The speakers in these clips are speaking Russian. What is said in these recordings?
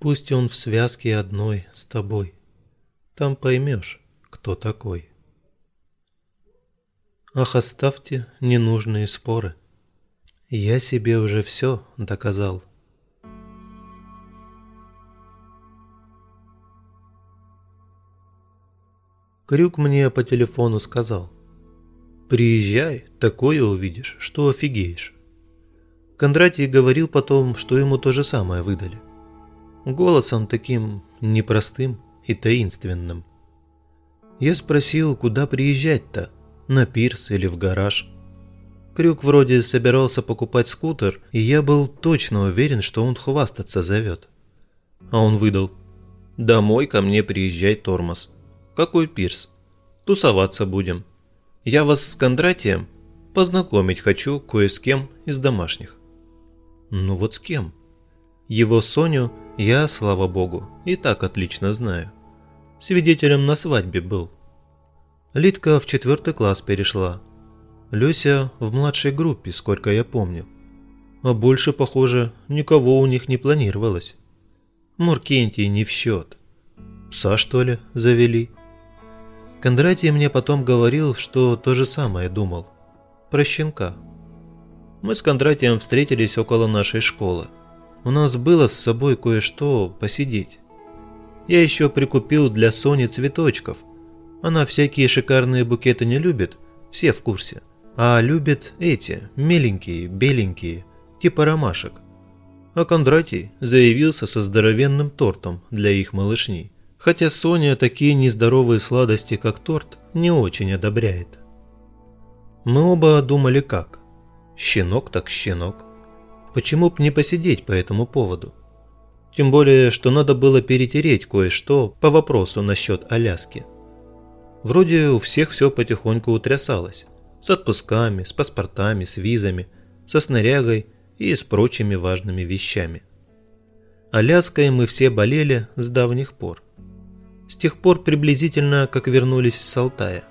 Пусть он в связке одной с тобой. Там поймешь, кто такой. Ах, оставьте ненужные споры. Я себе уже все доказал. Крюк мне по телефону сказал. Приезжай, такое увидишь, что офигеешь. Кондратий говорил потом, что ему то же самое выдали. Голосом таким непростым и таинственным. Я спросил, куда приезжать-то, на пирс или в гараж. Крюк вроде собирался покупать скутер, и я был точно уверен, что он хвастаться зовет. А он выдал. «Домой ко мне приезжай, тормоз. Какой пирс? Тусоваться будем. Я вас с Кондратием познакомить хочу кое с кем из домашних». Ну вот с кем? Его Соню я, слава богу, и так отлично знаю. Свидетелем на свадьбе был. Литка в четвертый класс перешла. Люся в младшей группе, сколько я помню. А больше, похоже, никого у них не планировалось. Муркентий не в счет. Пса, что ли, завели? Кондратий мне потом говорил, что то же самое думал. Про щенка. Мы с Кондратием встретились около нашей школы. У нас было с собой кое-что посидеть. Я еще прикупил для Сони цветочков. Она всякие шикарные букеты не любит, все в курсе. А любит эти, миленькие, беленькие, типа ромашек. А Кондратий заявился со здоровенным тортом для их малышней. Хотя Соня такие нездоровые сладости, как торт, не очень одобряет. Мы оба думали как. Щенок так щенок. Почему б не посидеть по этому поводу? Тем более, что надо было перетереть кое-что по вопросу насчет Аляски. Вроде у всех все потихоньку утрясалось. С отпусками, с паспортами, с визами, со снарягой и с прочими важными вещами. Аляской мы все болели с давних пор. С тех пор приблизительно, как вернулись с Алтая.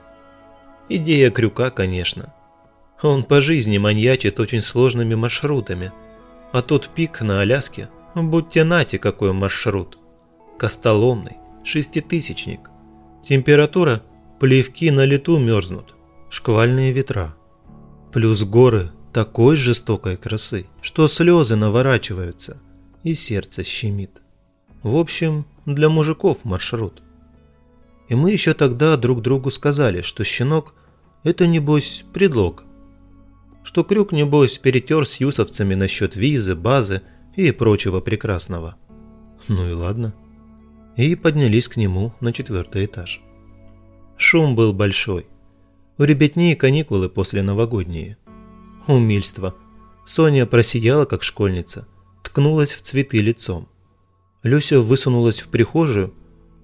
Идея крюка, конечно – он по жизни маньячит очень сложными маршрутами. А тот пик на Аляске, будьте нати какой маршрут. Костоломный, шеститысячник. Температура, плевки на лету мерзнут. Шквальные ветра. Плюс горы такой жестокой красы, что слезы наворачиваются и сердце щемит. В общем, для мужиков маршрут. И мы еще тогда друг другу сказали, что щенок – это, небось, предлог что Крюк, небось, перетер с юсовцами насчет визы, базы и прочего прекрасного. Ну и ладно. И поднялись к нему на четвертый этаж. Шум был большой. У ребятни каникулы после новогодние. Умильство. Соня просияла, как школьница, ткнулась в цветы лицом. Люся высунулась в прихожую,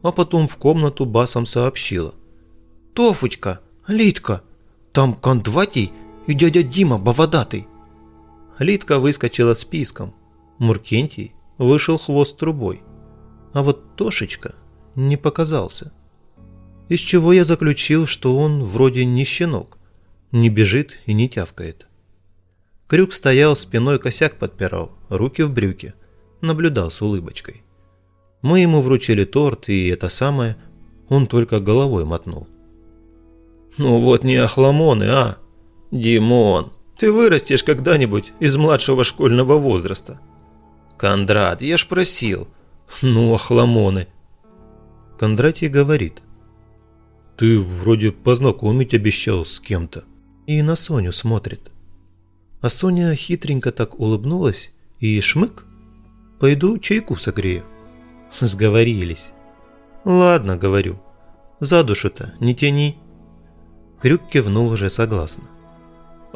а потом в комнату басом сообщила. «Тофучка, Литка, там Кондватий и дядя Дима Баводатый. Литка выскочила списком. Муркентий вышел хвост трубой. А вот Тошечка не показался. Из чего я заключил, что он вроде не щенок, не бежит и не тявкает. Крюк стоял, спиной косяк подпирал, руки в брюки, наблюдал с улыбочкой. Мы ему вручили торт, и это самое, он только головой мотнул. «Ну вот не охламоны, а!» «Димон, ты вырастешь когда-нибудь из младшего школьного возраста». «Кондрат, я ж просил». «Ну, охламоны». Кондратий говорит. «Ты вроде познакомить обещал с кем-то». И на Соню смотрит. А Соня хитренько так улыбнулась и шмык. «Пойду чайку согрею». Сговорились. «Ладно», — говорю. «За душу-то не тяни». Крюк кивнул уже согласно.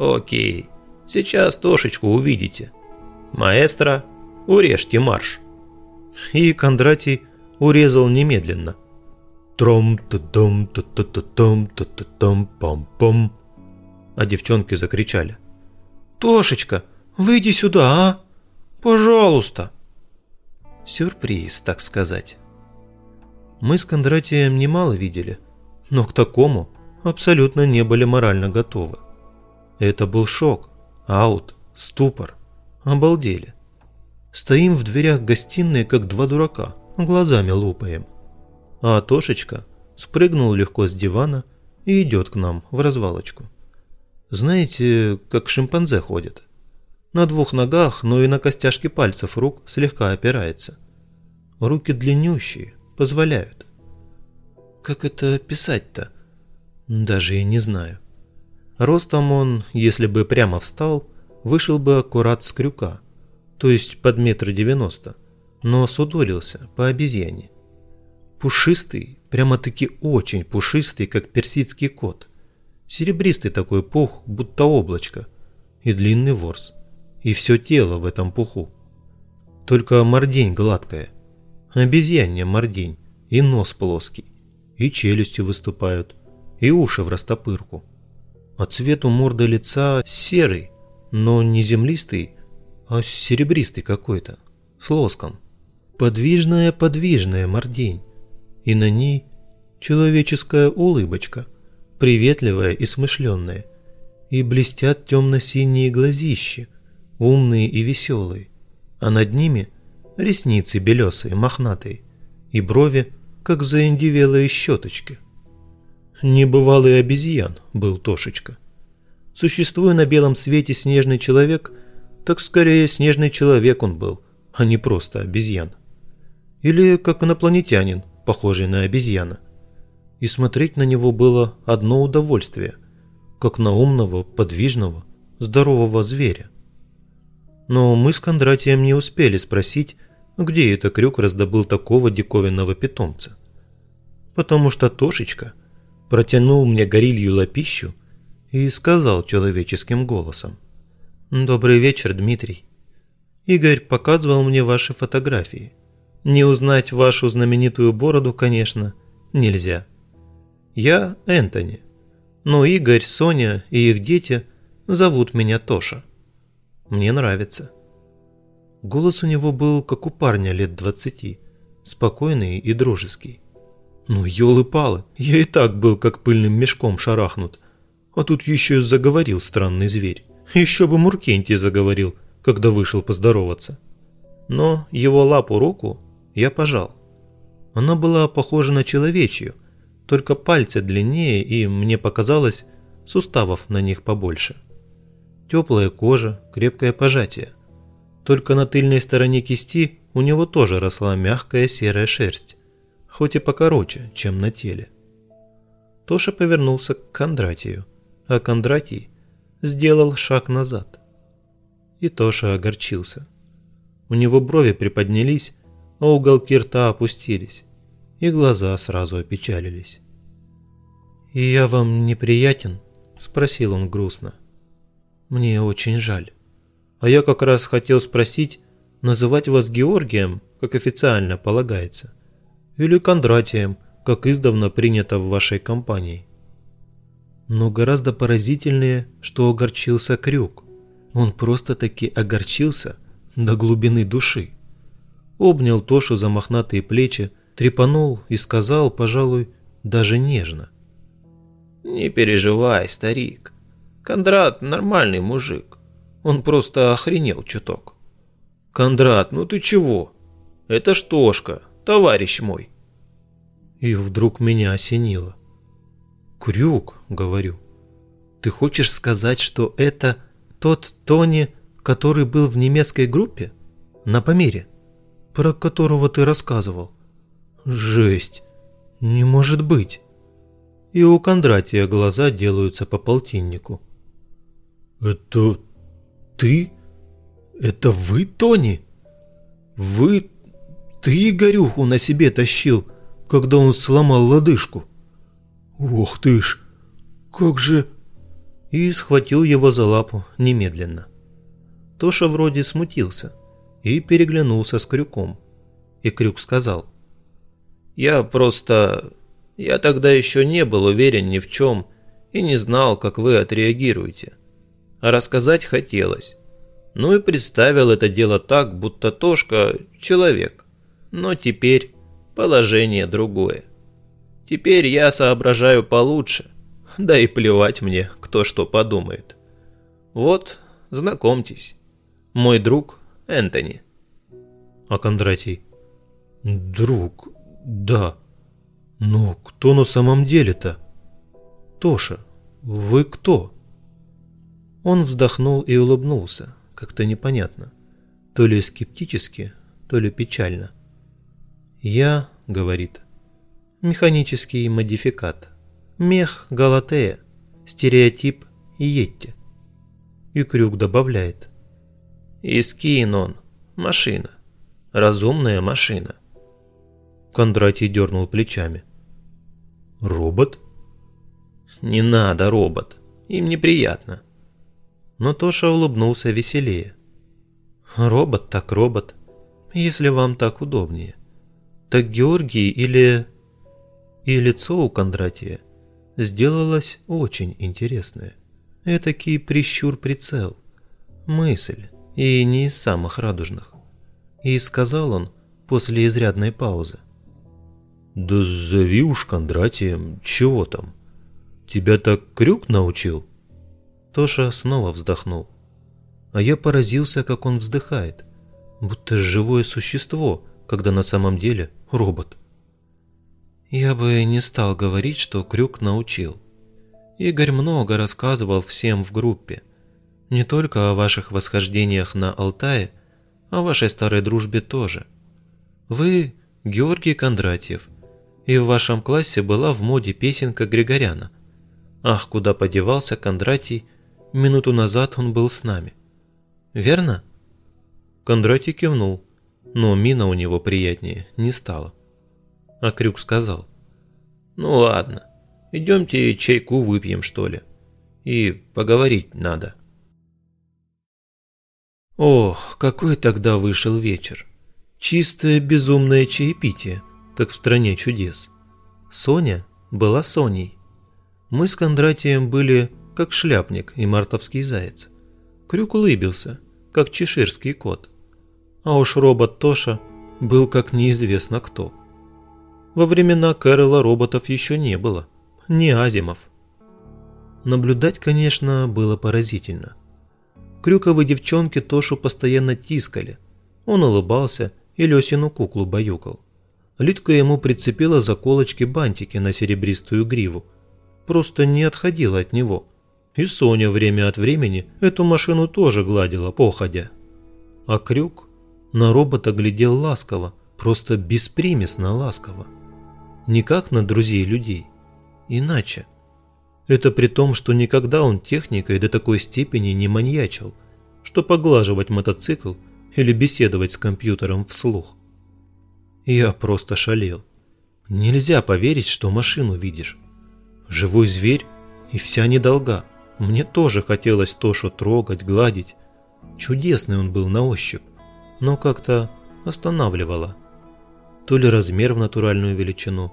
Окей, сейчас Тошечку увидите. Маэстро, урежьте марш. И Кондратий урезал немедленно. тром та дом та та та том та та том пом пом А девчонки закричали. «Тошечка, выйди сюда, а? Пожалуйста!» Сюрприз, так сказать. Мы с Кондратием немало видели, но к такому абсолютно не были морально готовы. Это был шок, аут, ступор. Обалдели. Стоим в дверях гостиной, как два дурака, глазами лупаем. А Тошечка спрыгнул легко с дивана и идет к нам в развалочку. Знаете, как шимпанзе ходит. На двух ногах, но и на костяшки пальцев рук слегка опирается. Руки длиннющие, позволяют. Как это писать-то? Даже и не знаю. Ростом он, если бы прямо встал, вышел бы аккурат с крюка, то есть под метр девяносто, но судорился по обезьяне. Пушистый, прямо-таки очень пушистый, как персидский кот. Серебристый такой пух, будто облачко, и длинный ворс. И все тело в этом пуху. Только мордень гладкая. Обезьянья мордень, и нос плоский, и челюсти выступают, и уши в растопырку. А цвет у морды лица серый, но не землистый, а серебристый какой-то, с лоском. Подвижная-подвижная мордень, и на ней человеческая улыбочка, приветливая и смышленная, и блестят темно-синие глазищи, умные и веселые, а над ними ресницы белесые, мохнатые, и брови, как заиндивелые щеточки. Небывалый обезьян был Тошечка. Существуя на белом свете снежный человек, так скорее снежный человек он был, а не просто обезьян. Или как инопланетянин, похожий на обезьяна. И смотреть на него было одно удовольствие, как на умного, подвижного, здорового зверя. Но мы с Кондратием не успели спросить, где это Крюк раздобыл такого диковинного питомца. Потому что Тошечка протянул мне горилью лапищу и сказал человеческим голосом. «Добрый вечер, Дмитрий. Игорь показывал мне ваши фотографии. Не узнать вашу знаменитую бороду, конечно, нельзя. Я Энтони, но Игорь, Соня и их дети зовут меня Тоша. Мне нравится». Голос у него был, как у парня лет двадцати, спокойный и дружеский. Ну, елы-палы, я и так был, как пыльным мешком шарахнут – а тут еще и заговорил странный зверь. Еще бы Муркентий заговорил, когда вышел поздороваться. Но его лапу-руку я пожал. Она была похожа на человечью, только пальцы длиннее и, мне показалось, суставов на них побольше. Теплая кожа, крепкое пожатие. Только на тыльной стороне кисти у него тоже росла мягкая серая шерсть, хоть и покороче, чем на теле. Тоша повернулся к Кондратию а Кондратий сделал шаг назад. И Тоша огорчился. У него брови приподнялись, а уголки рта опустились, и глаза сразу опечалились. «И я вам неприятен?» – спросил он грустно. «Мне очень жаль. А я как раз хотел спросить, называть вас Георгием, как официально полагается, или Кондратием, как издавна принято в вашей компании. Но гораздо поразительнее, что огорчился Крюк. Он просто-таки огорчился до глубины души. Обнял Тошу за мохнатые плечи, трепанул и сказал, пожалуй, даже нежно. «Не переживай, старик. Кондрат нормальный мужик. Он просто охренел чуток». «Кондрат, ну ты чего? Это ж Тошка, товарищ мой». И вдруг меня осенило. «Крюк», — говорю, — «ты хочешь сказать, что это тот Тони, который был в немецкой группе? На Памире? Про которого ты рассказывал?» «Жесть! Не может быть!» И у Кондратия глаза делаются по полтиннику. «Это ты? Это вы, Тони? Вы... Ты Игорюху на себе тащил, когда он сломал лодыжку?» «Ох ты ж! Как же...» И схватил его за лапу немедленно. Тоша вроде смутился и переглянулся с Крюком. И Крюк сказал. «Я просто... Я тогда еще не был уверен ни в чем и не знал, как вы отреагируете. А рассказать хотелось. Ну и представил это дело так, будто Тошка – человек. Но теперь положение другое. Теперь я соображаю получше, да и плевать мне, кто что подумает. Вот, знакомьтесь, мой друг Энтони. А Кондратий? Друг, да. Но кто на самом деле-то? Тоша, вы кто? Он вздохнул и улыбнулся, как-то непонятно. То ли скептически, то ли печально. «Я», — говорит, — «механический модификат. Мех Галатея, стереотип Йетти». И Крюк добавляет. «Искин машина, разумная машина». Кондратий дернул плечами. «Робот?» «Не надо, робот, им неприятно». Но Тоша улыбнулся веселее. «Робот так робот, если вам так удобнее. Так Георгий или... И лицо у Кондратия сделалось очень интересное. Этакий прищур-прицел. Мысль, и не из самых радужных. И сказал он после изрядной паузы. «Да зови уж Кондратием, чего там? Тебя так крюк научил?» Тоша снова вздохнул. А я поразился, как он вздыхает, будто живое существо, когда на самом деле робот. Я бы не стал говорить, что Крюк научил. Игорь много рассказывал всем в группе. Не только о ваших восхождениях на Алтае, о вашей старой дружбе тоже. Вы Георгий Кондратьев, и в вашем классе была в моде песенка Григоряна. Ах, куда подевался Кондратий, минуту назад он был с нами. Верно? Кондратий кивнул, но мина у него приятнее не стала. А Крюк сказал. «Ну ладно, идемте чайку выпьем, что ли. И поговорить надо». Ох, какой тогда вышел вечер. Чистое безумное чаепитие, как в «Стране чудес». Соня была Соней. Мы с Кондратием были как шляпник и мартовский заяц. Крюк улыбился, как чеширский кот. А уж робот Тоша был как неизвестно кто. Во времена Кэрола роботов еще не было, не Азимов. Наблюдать, конечно, было поразительно. Крюковы девчонки Тошу постоянно тискали. Он улыбался и Лесину куклу баюкал. Литка ему прицепила заколочки-бантики на серебристую гриву. Просто не отходила от него. И Соня время от времени эту машину тоже гладила, походя. А Крюк на робота глядел ласково, просто беспримесно ласково не как на друзей людей. Иначе. Это при том, что никогда он техникой до такой степени не маньячил, что поглаживать мотоцикл или беседовать с компьютером вслух. Я просто шалел. Нельзя поверить, что машину видишь. Живой зверь и вся недолга. Мне тоже хотелось Тошу трогать, гладить. Чудесный он был на ощупь, но как-то останавливало то ли размер в натуральную величину,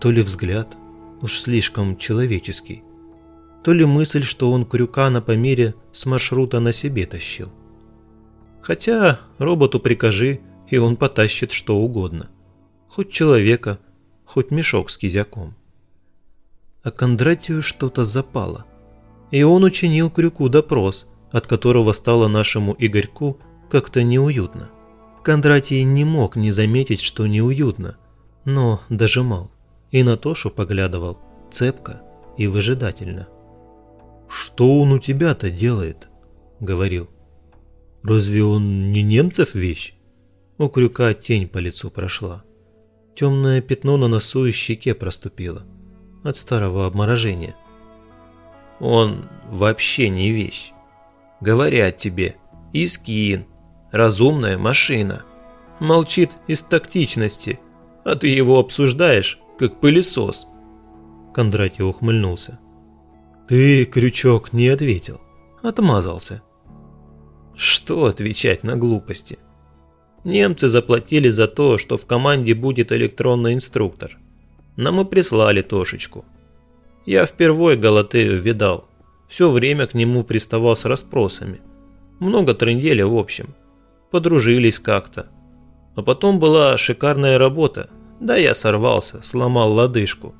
то ли взгляд, уж слишком человеческий, то ли мысль, что он крюка на помере с маршрута на себе тащил. Хотя роботу прикажи, и он потащит что угодно. Хоть человека, хоть мешок с кизяком. А Кондратию что-то запало. И он учинил крюку допрос, от которого стало нашему Игорьку как-то неуютно. Кондратий не мог не заметить, что неуютно, но дожимал. И на Тошу поглядывал цепко и выжидательно. «Что он у тебя-то делает?» – говорил. «Разве он не немцев вещь?» У крюка тень по лицу прошла. Темное пятно на носу и щеке проступило. От старого обморожения. «Он вообще не вещь. Говорят тебе, Искин, разумная машина. Молчит из тактичности, а ты его обсуждаешь, как пылесос. Кондратий ухмыльнулся. Ты, крючок, не ответил. Отмазался. Что отвечать на глупости? Немцы заплатили за то, что в команде будет электронный инструктор. Нам и прислали Тошечку. Я впервые Галатею видал. Все время к нему приставал с расспросами. Много трындели в общем подружились как-то. А потом была шикарная работа, да я сорвался, сломал лодыжку.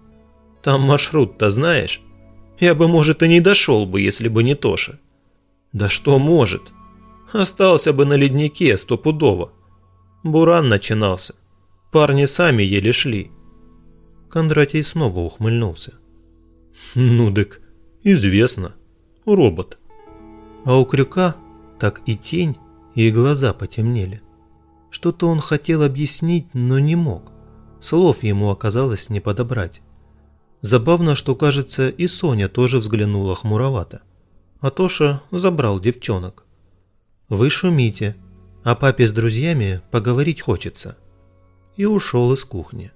Там маршрут-то знаешь? Я бы, может, и не дошел бы, если бы не Тоша. Да что может? Остался бы на леднике стопудово. Буран начинался. Парни сами еле шли. Кондратий снова ухмыльнулся. Ну дык, известно. Робот. А у крюка так и тень, и глаза потемнели. Что-то он хотел объяснить, но не мог. Слов ему оказалось не подобрать. Забавно, что, кажется, и Соня тоже взглянула хмуровато. А Тоша забрал девчонок. «Вы шумите, а папе с друзьями поговорить хочется». И ушел из кухни.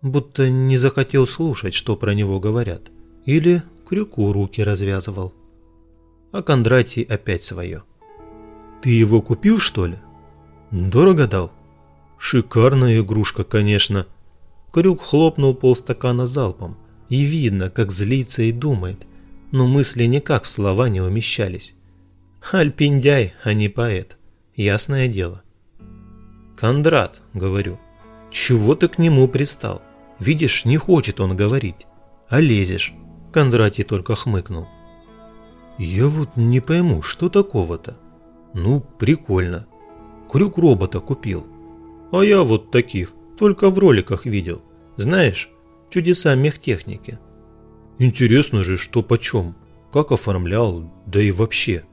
Будто не захотел слушать, что про него говорят. Или крюку руки развязывал. А Кондратий опять свое. «Ты его купил, что ли?» «Дорого дал?» «Шикарная игрушка, конечно». Крюк хлопнул полстакана залпом. И видно, как злится и думает, но мысли никак в слова не умещались. Альпиндяй, а не поэт. Ясное дело. «Кондрат», — говорю, — «чего ты к нему пристал? Видишь, не хочет он говорить, а лезешь». Кондратий только хмыкнул. «Я вот не пойму, что такого-то? Ну, прикольно. Крюк робота купил. А я вот таких, только в роликах видел. Знаешь, чудеса мехтехники. Интересно же, что почем, как оформлял, да и вообще.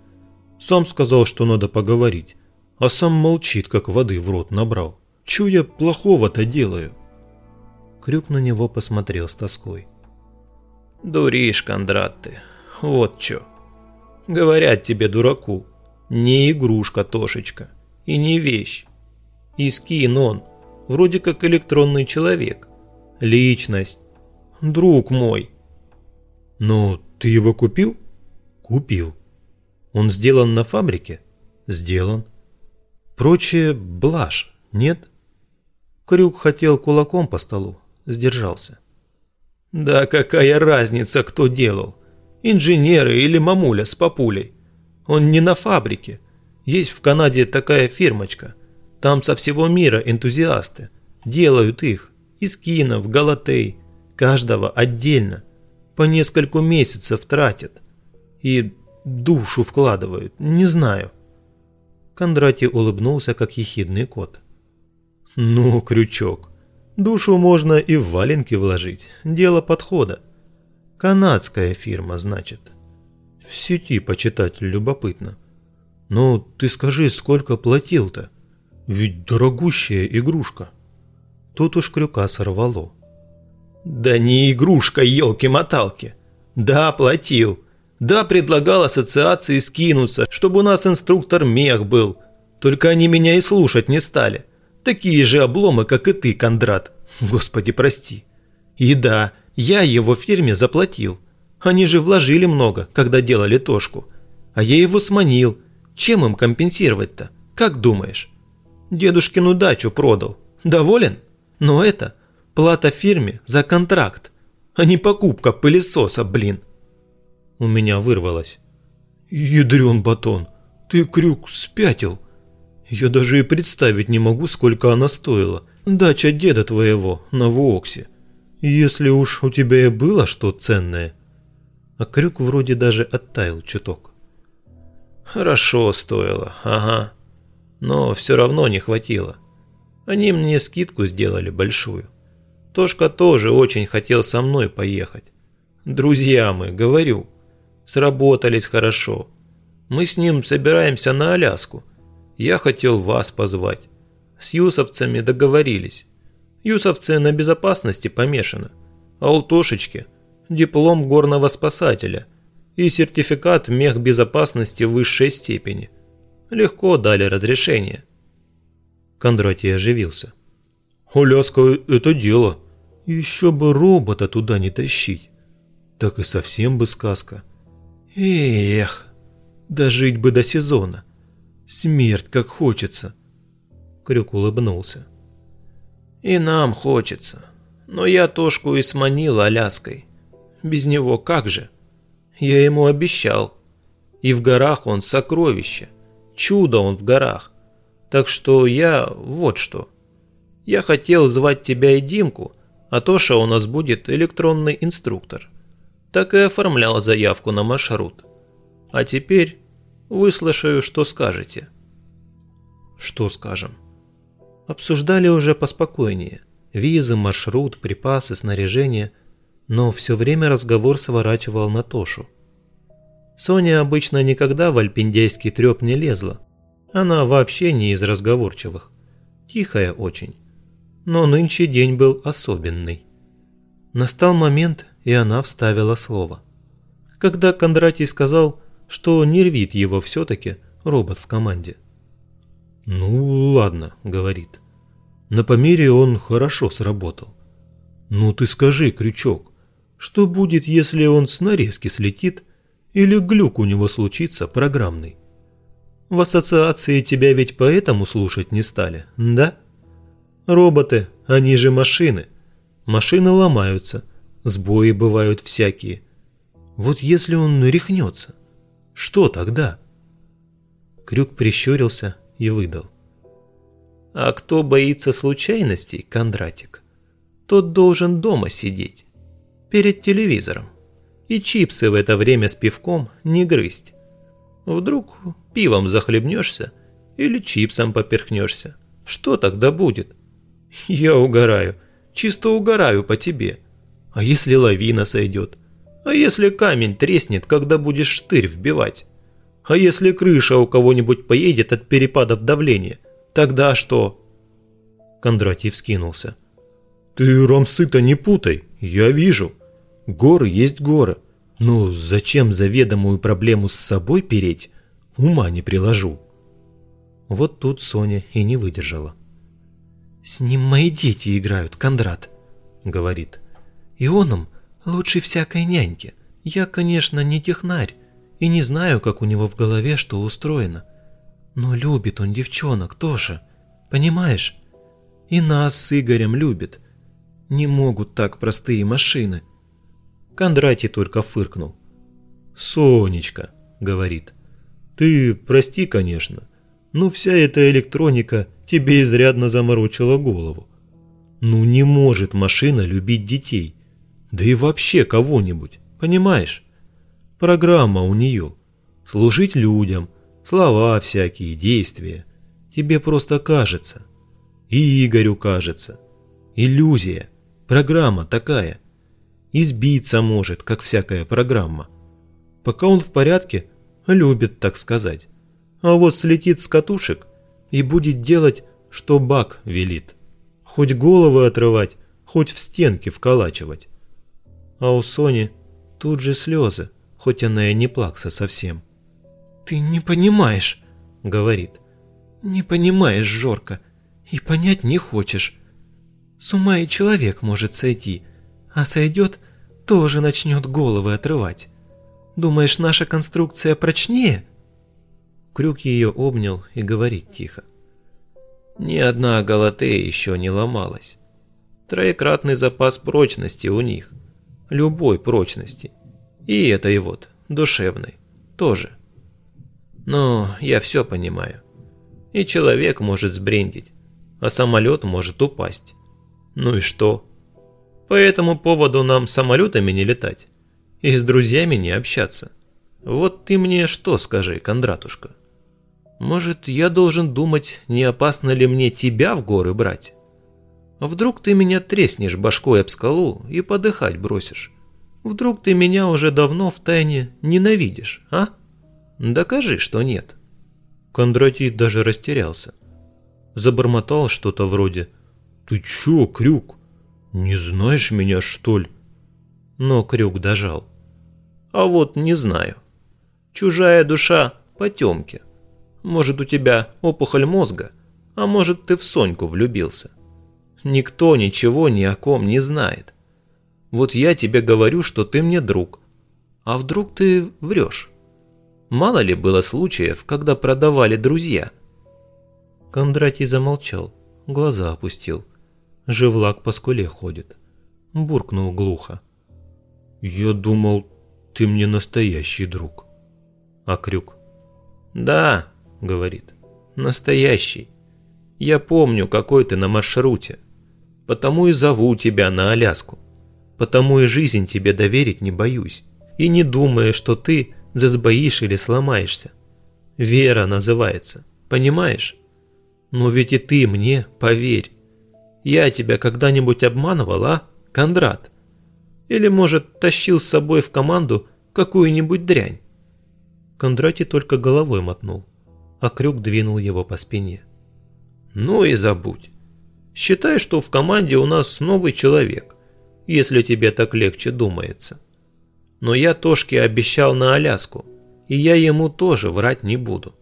Сам сказал, что надо поговорить, а сам молчит, как воды в рот набрал. Чего я плохого-то делаю? Крюк на него посмотрел с тоской. Дуришь, Кондрат ты, вот чё. Говорят тебе, дураку, не игрушка, Тошечка, и не вещь. Искин он, вроде как электронный человек. Личность. Друг мой. Но ты его купил? Купил. Он сделан на фабрике? Сделан. Прочее блажь, нет? Крюк хотел кулаком по столу, сдержался. Да какая разница, кто делал? Инженеры или мамуля с папулей? Он не на фабрике. Есть в Канаде такая фирмочка. Там со всего мира энтузиасты. Делают их из кинов, галатей, каждого отдельно, по нескольку месяцев тратят и душу вкладывают, не знаю. Кондратий улыбнулся, как ехидный кот. Ну, крючок, душу можно и в валенки вложить, дело подхода. Канадская фирма, значит. В сети почитать любопытно. Ну, ты скажи, сколько платил-то? Ведь дорогущая игрушка. Тут уж крюка сорвало. «Да не игрушка, елки-моталки! Да, платил. Да, предлагал ассоциации скинуться, чтобы у нас инструктор мех был. Только они меня и слушать не стали. Такие же обломы, как и ты, Кондрат. Господи, прости. И да, я его фирме заплатил. Они же вложили много, когда делали тошку. А я его сманил. Чем им компенсировать-то? Как думаешь? Дедушкину дачу продал. Доволен?» Но это плата фирме за контракт, а не покупка пылесоса, блин. У меня вырвалось. Ядрен батон, ты крюк спятил. Я даже и представить не могу, сколько она стоила. Дача деда твоего на Вуоксе. Если уж у тебя и было что ценное. А крюк вроде даже оттаял чуток. Хорошо стоило, ага. Но все равно не хватило. Они мне скидку сделали большую. Тошка тоже очень хотел со мной поехать. Друзья мы, говорю, сработались хорошо. Мы с ним собираемся на Аляску. Я хотел вас позвать. С юсовцами договорились. Юсовцы на безопасности помешаны, а у Тошечки диплом горного спасателя и сертификат мехбезопасности высшей степени. Легко дали разрешение. Кондратий оживился. «Аляска – это дело. Еще бы робота туда не тащить. Так и совсем бы сказка. Эх, дожить бы до сезона. Смерть как хочется». Крюк улыбнулся. «И нам хочется. Но я Тошку и сманил Аляской. Без него как же? Я ему обещал. И в горах он сокровище. Чудо он в горах. Так что я вот что. Я хотел звать тебя и Димку, а Тоша у нас будет электронный инструктор. Так и оформлял заявку на маршрут. А теперь выслушаю, что скажете. Что скажем? Обсуждали уже поспокойнее. Визы, маршрут, припасы, снаряжение. Но все время разговор сворачивал на Тошу. Соня обычно никогда в альпиндейский треп не лезла. Она вообще не из разговорчивых. Тихая очень. Но нынче день был особенный. Настал момент, и она вставила слово. Когда Кондратий сказал, что не рвит его все-таки робот в команде. «Ну, ладно», — говорит. «На Памире он хорошо сработал. Ну ты скажи, Крючок, что будет, если он с нарезки слетит или глюк у него случится программный? В ассоциации тебя ведь поэтому слушать не стали, да? Роботы, они же машины. Машины ломаются, сбои бывают всякие. Вот если он рехнется, что тогда?» Крюк прищурился и выдал. А кто боится случайностей, Кондратик, тот должен дома сидеть, перед телевизором, и чипсы в это время с пивком не грызть. Вдруг пивом захлебнешься или чипсом поперхнешься. Что тогда будет? Я угораю, чисто угораю по тебе. А если лавина сойдет? А если камень треснет, когда будешь штырь вбивать? А если крыша у кого-нибудь поедет от перепадов давления, тогда что?» Кондратий вскинулся. «Ты ромсы-то не путай, я вижу. Горы есть горы. Но зачем заведомую проблему с собой переть, ума не приложу». Вот тут Соня и не выдержала. «С ним мои дети играют, Кондрат», — говорит. «И он им лучше всякой няньки. Я, конечно, не технарь, и не знаю, как у него в голове что устроено. Но любит он девчонок тоже, понимаешь? И нас с Игорем любит. Не могут так простые машины. Кондратий только фыркнул. «Сонечка», — говорит, — «ты прости, конечно, но вся эта электроника тебе изрядно заморочила голову. Ну не может машина любить детей, да и вообще кого-нибудь, понимаешь? Программа у нее. Служить людям, слова всякие, действия. Тебе просто кажется. И Игорю кажется. Иллюзия. Программа такая. Избиться может, как всякая программа. Пока он в порядке, любит, так сказать. А вот слетит с катушек и будет делать, что бак велит. Хоть головы отрывать, хоть в стенки вколачивать. А у Сони тут же слезы хоть она и не плакса совсем. «Ты не понимаешь», — говорит. «Не понимаешь, Жорка, и понять не хочешь. С ума и человек может сойти, а сойдет, тоже начнет головы отрывать. Думаешь, наша конструкция прочнее?» Крюк ее обнял и говорит тихо. «Ни одна Галатея еще не ломалась. Троекратный запас прочности у них. Любой прочности. И этой вот, душевной, тоже. Но я все понимаю. И человек может сбрендить, а самолет может упасть. Ну и что? По этому поводу нам самолетами не летать и с друзьями не общаться. Вот ты мне что скажи, Кондратушка? Может, я должен думать, не опасно ли мне тебя в горы брать? Вдруг ты меня треснешь башкой об скалу и подыхать бросишь? Вдруг ты меня уже давно в тайне ненавидишь, а? Докажи, что нет». Кондратий даже растерялся. Забормотал что-то вроде «Ты чё, Крюк, не знаешь меня, что ли?» Но Крюк дожал. «А вот не знаю. Чужая душа потемки. Может, у тебя опухоль мозга, а может, ты в Соньку влюбился. Никто ничего ни о ком не знает. Вот я тебе говорю, что ты мне друг. А вдруг ты врешь? Мало ли было случаев, когда продавали друзья?» Кондратий замолчал, глаза опустил. Живлак по скуле ходит. Буркнул глухо. «Я думал, ты мне настоящий друг». А Крюк? «Да», — говорит, — «настоящий. Я помню, какой ты на маршруте. Потому и зову тебя на Аляску потому и жизнь тебе доверить не боюсь. И не думая, что ты засбоишь или сломаешься. Вера называется, понимаешь? Но ведь и ты мне, поверь. Я тебя когда-нибудь обманывал, а, Кондрат? Или, может, тащил с собой в команду какую-нибудь дрянь?» Кондратий только головой мотнул, а крюк двинул его по спине. «Ну и забудь. Считай, что в команде у нас новый человек, если тебе так легче думается. Но я Тошке обещал на Аляску, и я ему тоже врать не буду.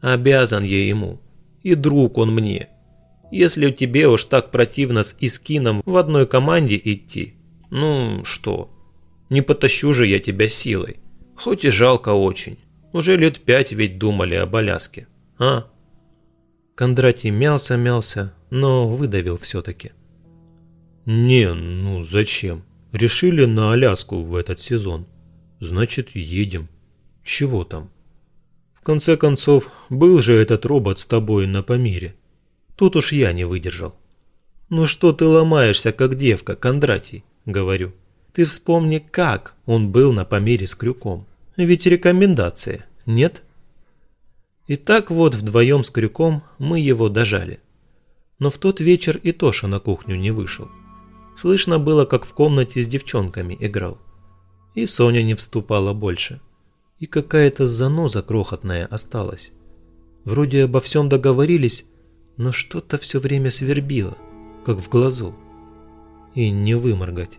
Обязан я ему, и друг он мне. Если тебе уж так противно с Искином в одной команде идти, ну что, не потащу же я тебя силой, хоть и жалко очень. Уже лет пять ведь думали об Аляске, а?» Кондратий мялся-мялся, но выдавил все-таки. «Не, ну зачем? Решили на Аляску в этот сезон. Значит, едем. Чего там? В конце концов, был же этот робот с тобой на Памире. Тут уж я не выдержал. Ну что ты ломаешься, как девка, Кондратий, говорю. Ты вспомни, как он был на Памире с крюком. Ведь рекомендация, нет? И так вот вдвоем с крюком мы его дожали. Но в тот вечер и Тоша на кухню не вышел. Слышно было, как в комнате с девчонками играл. И Соня не вступала больше. И какая-то заноза крохотная осталась. Вроде обо всем договорились, но что-то все время свербило, как в глазу. И не выморгать.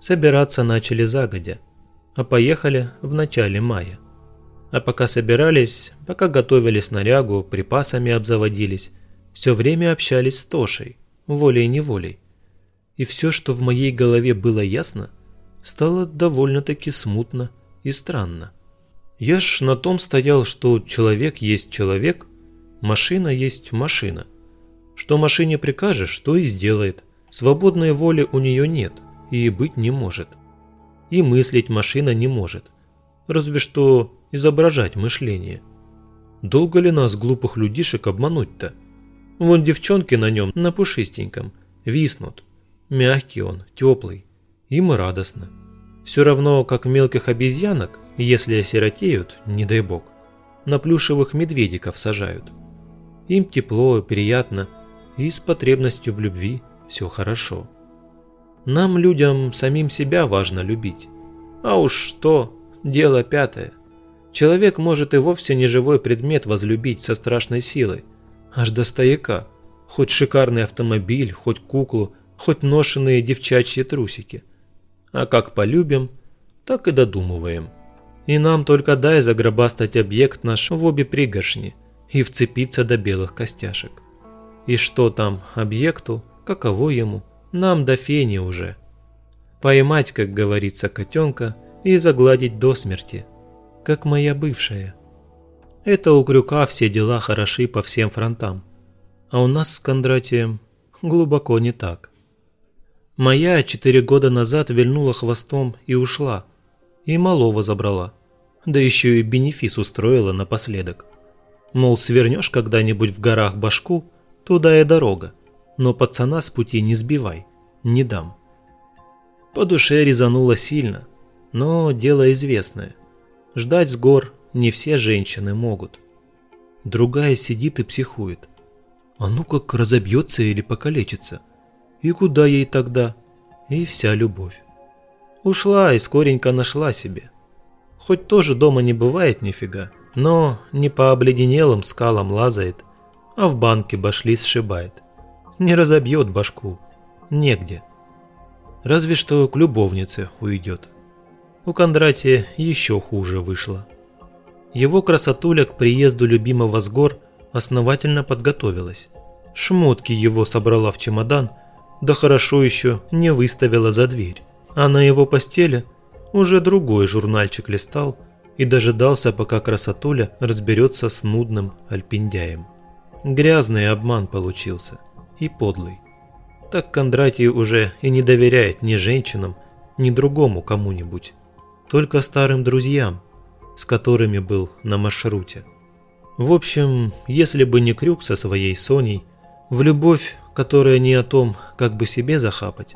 Собираться начали загодя, а поехали в начале мая. А пока собирались, пока готовили снарягу, припасами обзаводились, все время общались с Тошей, волей-неволей. И все, что в моей голове было ясно, стало довольно-таки смутно и странно. Я ж на том стоял, что человек есть человек, машина есть машина. Что машине прикажешь, то и сделает. Свободной воли у нее нет и быть не может. И мыслить машина не может. Разве что изображать мышление. Долго ли нас, глупых людишек, обмануть-то? Вон девчонки на нем, на пушистеньком, виснут. Мягкий он, теплый. Им и радостно. Все равно, как мелких обезьянок, если осиротеют, не дай бог, на плюшевых медведиков сажают. Им тепло, приятно, и с потребностью в любви все хорошо. Нам, людям, самим себя важно любить. А уж что, дело пятое. Человек может и вовсе не живой предмет возлюбить со страшной силой, аж до стояка, хоть шикарный автомобиль, хоть куклу, хоть ношенные девчачьи трусики. А как полюбим, так и додумываем. И нам только дай загробастать объект наш в обе пригоршни и вцепиться до белых костяшек. И что там объекту, каково ему, нам до фени уже. Поймать, как говорится, котенка и загладить до смерти, как моя бывшая. Это у Крюка все дела хороши по всем фронтам, а у нас с Кондратием глубоко не так. Моя четыре года назад вильнула хвостом и ушла. И малого забрала. Да еще и бенефис устроила напоследок. Мол, свернешь когда-нибудь в горах башку, туда и дорога. Но пацана с пути не сбивай, не дам. По душе резануло сильно, но дело известное. Ждать с гор не все женщины могут. Другая сидит и психует. А ну как разобьется или покалечится – и куда ей тогда? И вся любовь. Ушла и скоренько нашла себе. Хоть тоже дома не бывает нифига, но не по обледенелым скалам лазает, а в банке башли сшибает. Не разобьет башку. Негде. Разве что к любовнице уйдет. У Кондратия еще хуже вышло. Его красотуля к приезду любимого с гор основательно подготовилась. Шмотки его собрала в чемодан – да хорошо еще не выставила за дверь. А на его постели уже другой журнальчик листал и дожидался, пока красотуля разберется с нудным альпиндяем. Грязный обман получился и подлый. Так Кондратий уже и не доверяет ни женщинам, ни другому кому-нибудь, только старым друзьям, с которыми был на маршруте. В общем, если бы не Крюк со своей Соней, в любовь которая не о том, как бы себе захапать,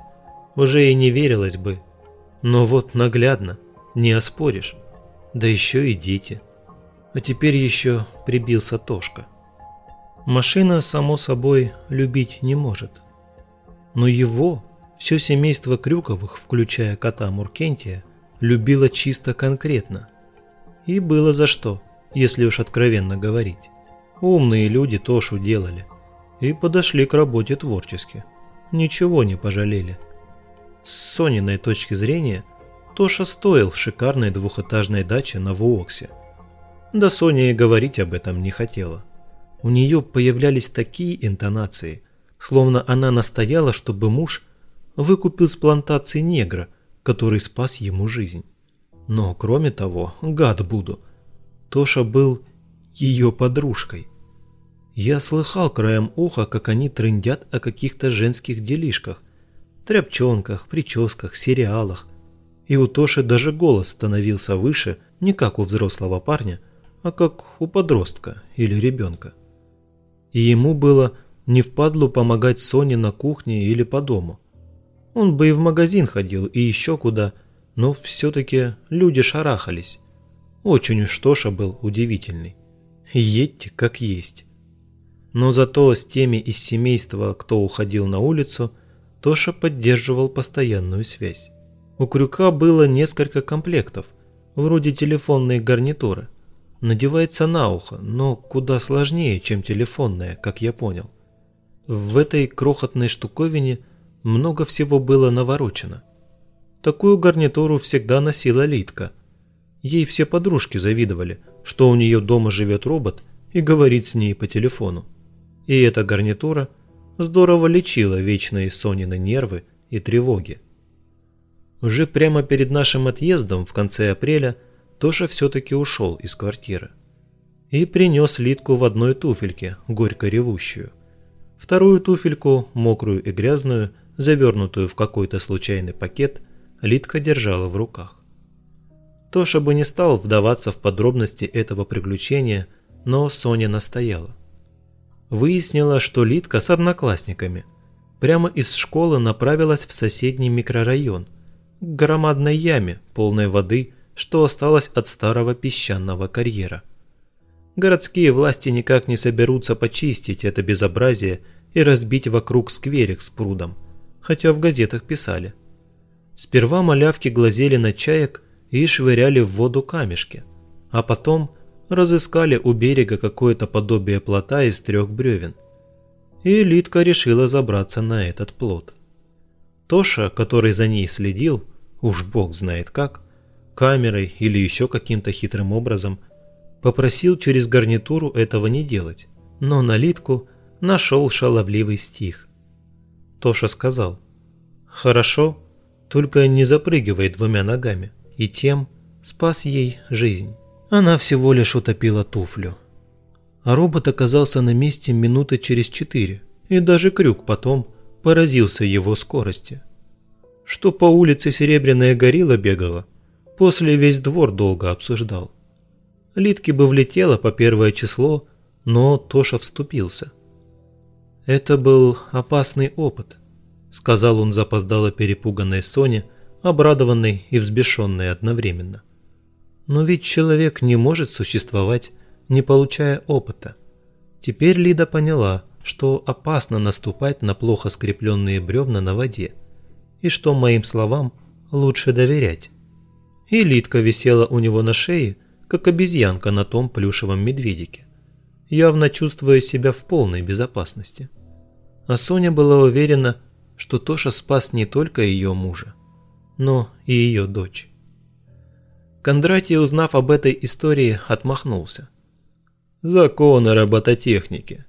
уже и не верилось бы. Но вот наглядно, не оспоришь. Да еще и дети. А теперь еще прибился Тошка. Машина, само собой, любить не может. Но его, все семейство Крюковых, включая кота Муркентия, любило чисто конкретно. И было за что, если уж откровенно говорить. Умные люди Тошу делали. И подошли к работе творчески. Ничего не пожалели. С Сониной точки зрения, Тоша стоил шикарной двухэтажной дачи на Вуоксе. Да Соня и говорить об этом не хотела. У нее появлялись такие интонации, словно она настояла, чтобы муж выкупил с плантации негра, который спас ему жизнь. Но кроме того, гад буду, Тоша был ее подружкой. Я слыхал краем уха, как они трындят о каких-то женских делишках, тряпчонках, прическах, сериалах. И у Тоши даже голос становился выше, не как у взрослого парня, а как у подростка или ребенка. И ему было не впадлу помогать Соне на кухне или по дому. Он бы и в магазин ходил, и еще куда, но все-таки люди шарахались. Очень уж Тоша был удивительный. Едьте как есть. Но зато с теми из семейства, кто уходил на улицу, Тоша поддерживал постоянную связь. У Крюка было несколько комплектов, вроде телефонной гарнитуры. Надевается на ухо, но куда сложнее, чем телефонная, как я понял. В этой крохотной штуковине много всего было наворочено. Такую гарнитуру всегда носила Литка. Ей все подружки завидовали, что у нее дома живет робот и говорит с ней по телефону. И эта гарнитура здорово лечила вечные Сонины нервы и тревоги. Уже прямо перед нашим отъездом в конце апреля Тоша все-таки ушел из квартиры. И принес Литку в одной туфельке, горько ревущую. Вторую туфельку, мокрую и грязную, завернутую в какой-то случайный пакет, Литка держала в руках. Тоша бы не стал вдаваться в подробности этого приключения, но Соня настояла. Выяснила, что Литка с одноклассниками прямо из школы направилась в соседний микрорайон, к громадной яме, полной воды, что осталось от старого песчаного карьера. Городские власти никак не соберутся почистить это безобразие и разбить вокруг скверик с прудом, хотя в газетах писали. Сперва малявки глазели на чаек и швыряли в воду камешки, а потом разыскали у берега какое-то подобие плота из трех бревен. И Литка решила забраться на этот плот. Тоша, который за ней следил, уж бог знает как, камерой или еще каким-то хитрым образом, попросил через гарнитуру этого не делать, но на Литку нашел шаловливый стих. Тоша сказал, «Хорошо, только не запрыгивай двумя ногами» и тем спас ей жизнь. Она всего лишь утопила туфлю. А робот оказался на месте минуты через четыре, и даже Крюк потом поразился его скорости. Что по улице Серебряная горилла бегала, после весь двор долго обсуждал. Литке бы влетело по первое число, но Тоша вступился. «Это был опасный опыт», — сказал он запоздало перепуганной Соне, — обрадованный и взбешенный одновременно. Но ведь человек не может существовать, не получая опыта. Теперь Лида поняла, что опасно наступать на плохо скрепленные бревна на воде, и что моим словам лучше доверять. И Лидка висела у него на шее, как обезьянка на том плюшевом медведике, явно чувствуя себя в полной безопасности. А Соня была уверена, что Тоша спас не только ее мужа, но и ее дочь. Кондратий, узнав об этой истории, отмахнулся. Законы робототехники.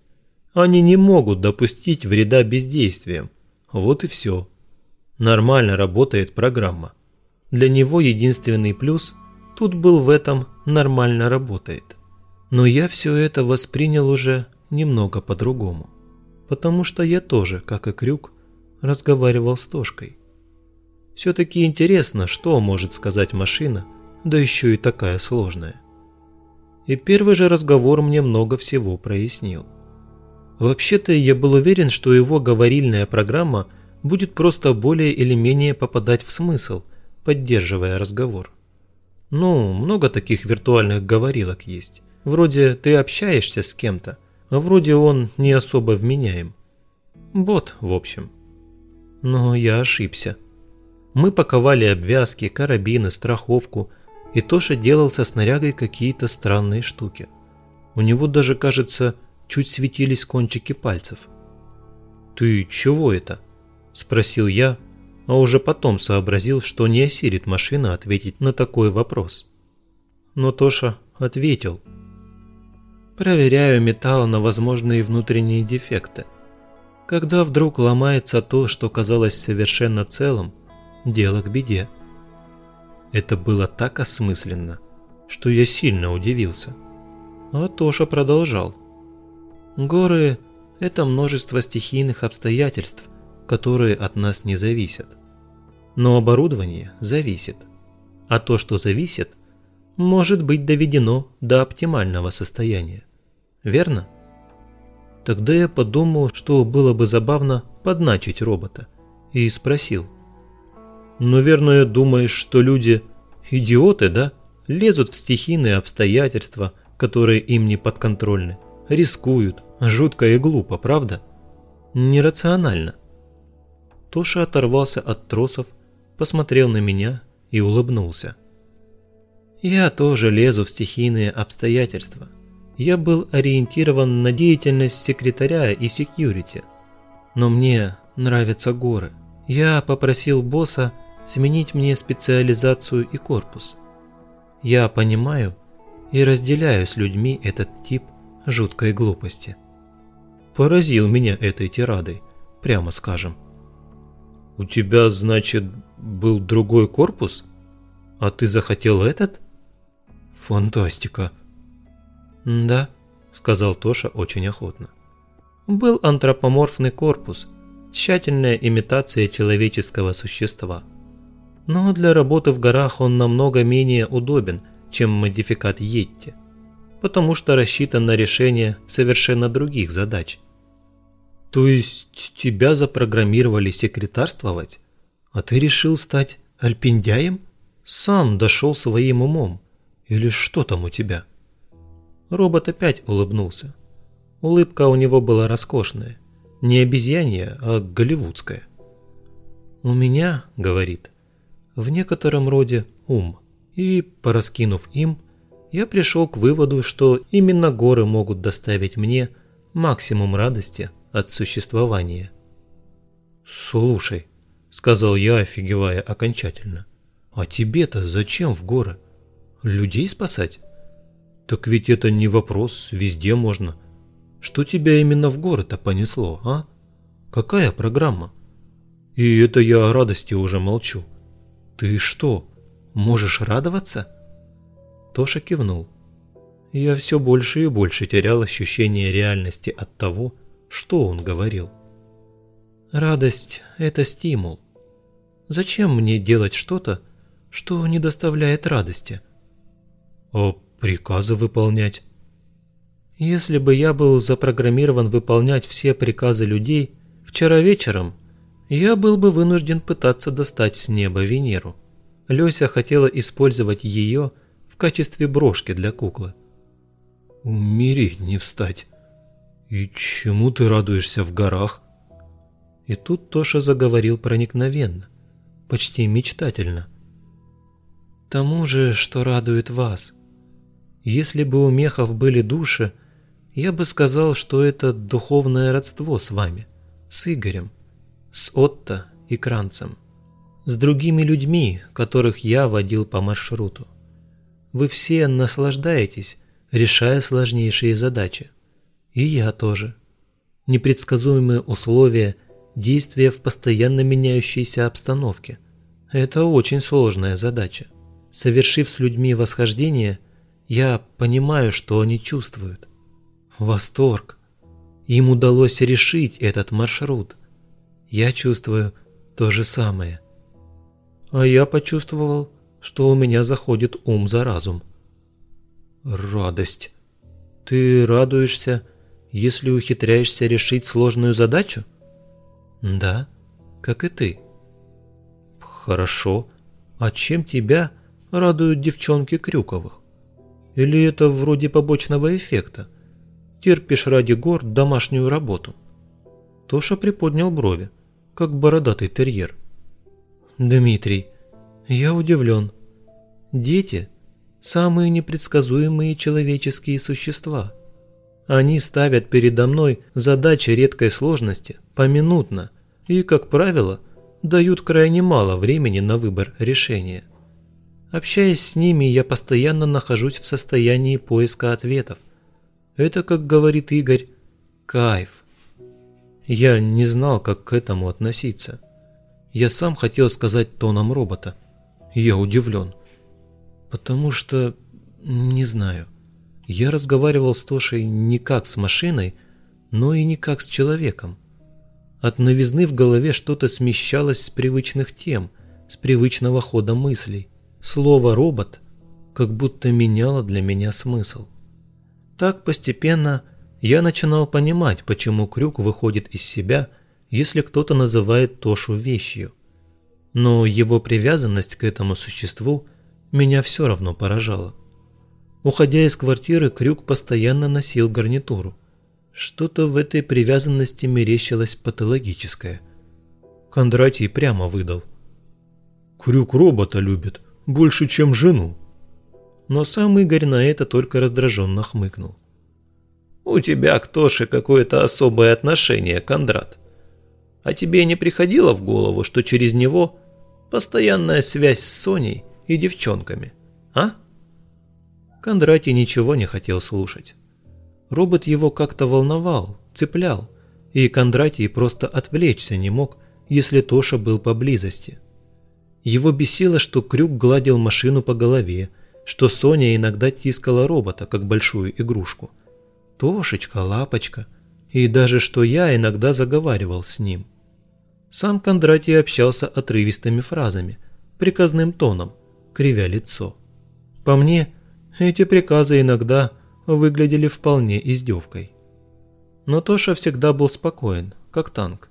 Они не могут допустить вреда бездействием. Вот и все. Нормально работает программа. Для него единственный плюс тут был в этом «нормально работает». Но я все это воспринял уже немного по-другому. Потому что я тоже, как и Крюк, разговаривал с Тошкой. Все-таки интересно, что может сказать машина, да еще и такая сложная. И первый же разговор мне много всего прояснил. Вообще-то я был уверен, что его говорильная программа будет просто более или менее попадать в смысл, поддерживая разговор. Ну, много таких виртуальных говорилок есть. Вроде ты общаешься с кем-то, А вроде он не особо вменяем. Бот, в общем. Но я ошибся. Мы паковали обвязки, карабины, страховку, и Тоша делал со снарягой какие-то странные штуки. У него даже, кажется, чуть светились кончики пальцев. «Ты чего это?» – спросил я, а уже потом сообразил, что не осилит машина ответить на такой вопрос. Но Тоша ответил. «Проверяю металл на возможные внутренние дефекты. Когда вдруг ломается то, что казалось совершенно целым, дело к беде». Это было так осмысленно, что я сильно удивился. А Тоша продолжал. Горы – это множество стихийных обстоятельств, которые от нас не зависят. Но оборудование зависит. А то, что зависит, может быть доведено до оптимального состояния. Верно? Тогда я подумал, что было бы забавно подначить робота, и спросил. «Наверное, думаешь, что люди – идиоты, да? Лезут в стихийные обстоятельства, которые им не подконтрольны, рискуют, жутко и глупо, правда? Нерационально». Тоша оторвался от тросов, посмотрел на меня и улыбнулся. Я тоже лезу в стихийные обстоятельства. Я был ориентирован на деятельность секретаря и секьюрити. Но мне нравятся горы. Я попросил босса сменить мне специализацию и корпус. Я понимаю и разделяю с людьми этот тип жуткой глупости. Поразил меня этой тирадой, прямо скажем. «У тебя, значит, был другой корпус? А ты захотел этот?» Фантастика. Да, сказал Тоша очень охотно. Был антропоморфный корпус, тщательная имитация человеческого существа. Но для работы в горах он намного менее удобен, чем модификат Йетти, потому что рассчитан на решение совершенно других задач. То есть тебя запрограммировали секретарствовать, а ты решил стать альпиндяем? Сам дошел своим умом. Или что там у тебя?» Робот опять улыбнулся. Улыбка у него была роскошная. Не обезьянья, а голливудская. «У меня, — говорит, — в некотором роде ум, и, пораскинув им, я пришел к выводу, что именно горы могут доставить мне максимум радости от существования». «Слушай», — сказал я, офигевая окончательно, — «а тебе-то зачем в горы?» Людей спасать? Так ведь это не вопрос, везде можно. Что тебя именно в город-то понесло, а? Какая программа? И это я о радости уже молчу. Ты что, можешь радоваться? Тоша кивнул. Я все больше и больше терял ощущение реальности от того, что он говорил. Радость – это стимул. Зачем мне делать что-то, что не доставляет радости? А приказы выполнять? Если бы я был запрограммирован выполнять все приказы людей, вчера вечером я был бы вынужден пытаться достать с неба Венеру. Лёся хотела использовать в качестве брошки для куклы. Умереть не встать. И чему ты радуешься в горах? И тут Тоша заговорил проникновенно, почти мечтательно. Тому же, что радует вас – если бы у мехов были души, я бы сказал, что это духовное родство с вами, с Игорем, с Отто и Кранцем, с другими людьми, которых я водил по маршруту. Вы все наслаждаетесь, решая сложнейшие задачи. И я тоже. Непредсказуемые условия, действия в постоянно меняющейся обстановке. Это очень сложная задача. Совершив с людьми восхождение – я понимаю, что они чувствуют. Восторг. Им удалось решить этот маршрут. Я чувствую то же самое. А я почувствовал, что у меня заходит ум за разум. Радость. Ты радуешься, если ухитряешься решить сложную задачу? Да, как и ты. Хорошо. А чем тебя радуют девчонки Крюковых? Или это вроде побочного эффекта? терпишь ради гор домашнюю работу?» Тоша приподнял брови, как бородатый терьер. «Дмитрий, я удивлен. Дети – самые непредсказуемые человеческие существа. Они ставят передо мной задачи редкой сложности поминутно и, как правило, дают крайне мало времени на выбор решения. Общаясь с ними, я постоянно нахожусь в состоянии поиска ответов. Это, как говорит Игорь, кайф. Я не знал, как к этому относиться. Я сам хотел сказать тоном робота. Я удивлен. Потому что... не знаю. Я разговаривал с Тошей не как с машиной, но и не как с человеком. От новизны в голове что-то смещалось с привычных тем, с привычного хода мыслей. Слово «робот» как будто меняло для меня смысл. Так постепенно я начинал понимать, почему Крюк выходит из себя, если кто-то называет Тошу вещью. Но его привязанность к этому существу меня все равно поражала. Уходя из квартиры, Крюк постоянно носил гарнитуру. Что-то в этой привязанности мерещилось патологическое. Кондратий прямо выдал. «Крюк робота любит, больше, чем жену». Но сам Игорь на это только раздраженно хмыкнул. «У тебя к Тоше какое-то особое отношение, Кондрат. А тебе не приходило в голову, что через него постоянная связь с Соней и девчонками, а?» Кондратий ничего не хотел слушать. Робот его как-то волновал, цеплял, и Кондратий просто отвлечься не мог, если Тоша был поблизости. Его бесило, что Крюк гладил машину по голове, что Соня иногда тискала робота, как большую игрушку. Тошечка, лапочка, и даже что я иногда заговаривал с ним. Сам Кондратий общался отрывистыми фразами, приказным тоном, кривя лицо. По мне, эти приказы иногда выглядели вполне издевкой. Но Тоша всегда был спокоен, как танк.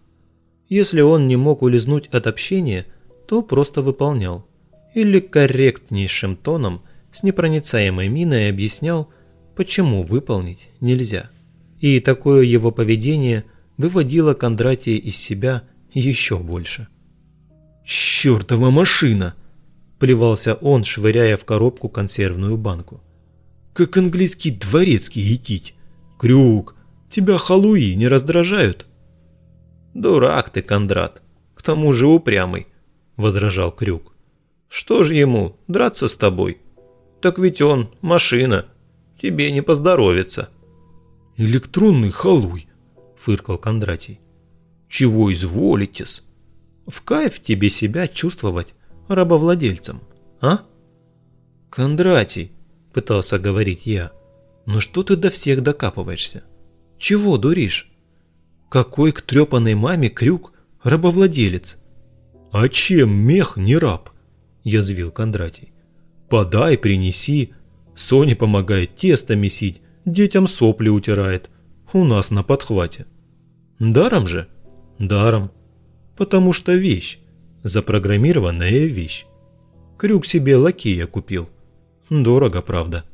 Если он не мог улизнуть от общения, то просто выполнял. Или корректнейшим тоном с непроницаемой миной объяснял, почему выполнить нельзя. И такое его поведение выводило Кондратия из себя еще больше. «Чёртова машина!» – плевался он, швыряя в коробку консервную банку как английский дворецкий етить. Крюк, тебя халуи не раздражают? Дурак ты, Кондрат, к тому же упрямый, возражал Крюк. Что же ему, драться с тобой? Так ведь он машина, тебе не поздоровится. Электронный халуй, фыркал Кондратий. Чего изволитесь? В кайф тебе себя чувствовать рабовладельцем, а? Кондратий, – пытался говорить я. «Ну что ты до всех докапываешься? Чего дуришь? Какой к трепанной маме крюк рабовладелец?» «А чем мех не раб?» – язвил Кондратий. «Подай, принеси. Соне помогает тесто месить, детям сопли утирает. У нас на подхвате». «Даром же?» «Даром. Потому что вещь. Запрограммированная вещь. Крюк себе лакея купил». Дорого, правда.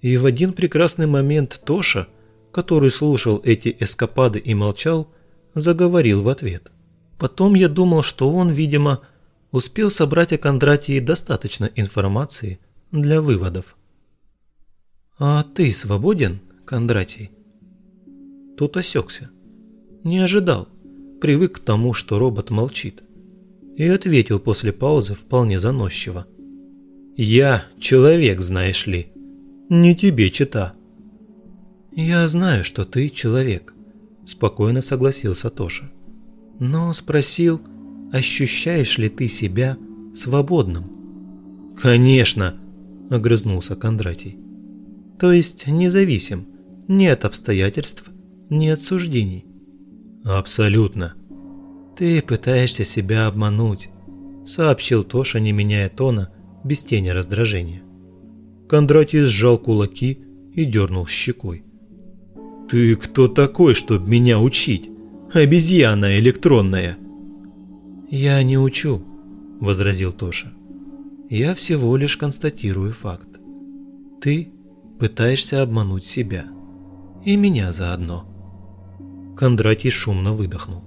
И в один прекрасный момент Тоша, который слушал эти эскапады и молчал, заговорил в ответ. Потом я думал, что он, видимо, успел собрать о Кондратии достаточно информации для выводов. «А ты свободен, Кондратий?» Тут осекся. Не ожидал, привык к тому, что робот молчит. И ответил после паузы вполне заносчиво. Я человек, знаешь ли. Не тебе чита. Я знаю, что ты человек, спокойно согласился Тоша. Но спросил, ощущаешь ли ты себя свободным? Конечно, огрызнулся Кондратий. То есть независим ни от обстоятельств, ни от суждений. Абсолютно. Ты пытаешься себя обмануть, сообщил Тоша, не меняя тона, без тени раздражения. Кондратий сжал кулаки и дернул щекой. «Ты кто такой, чтобы меня учить? Обезьяна электронная!» «Я не учу», – возразил Тоша. «Я всего лишь констатирую факт. Ты пытаешься обмануть себя. И меня заодно. Кондратий шумно выдохнул.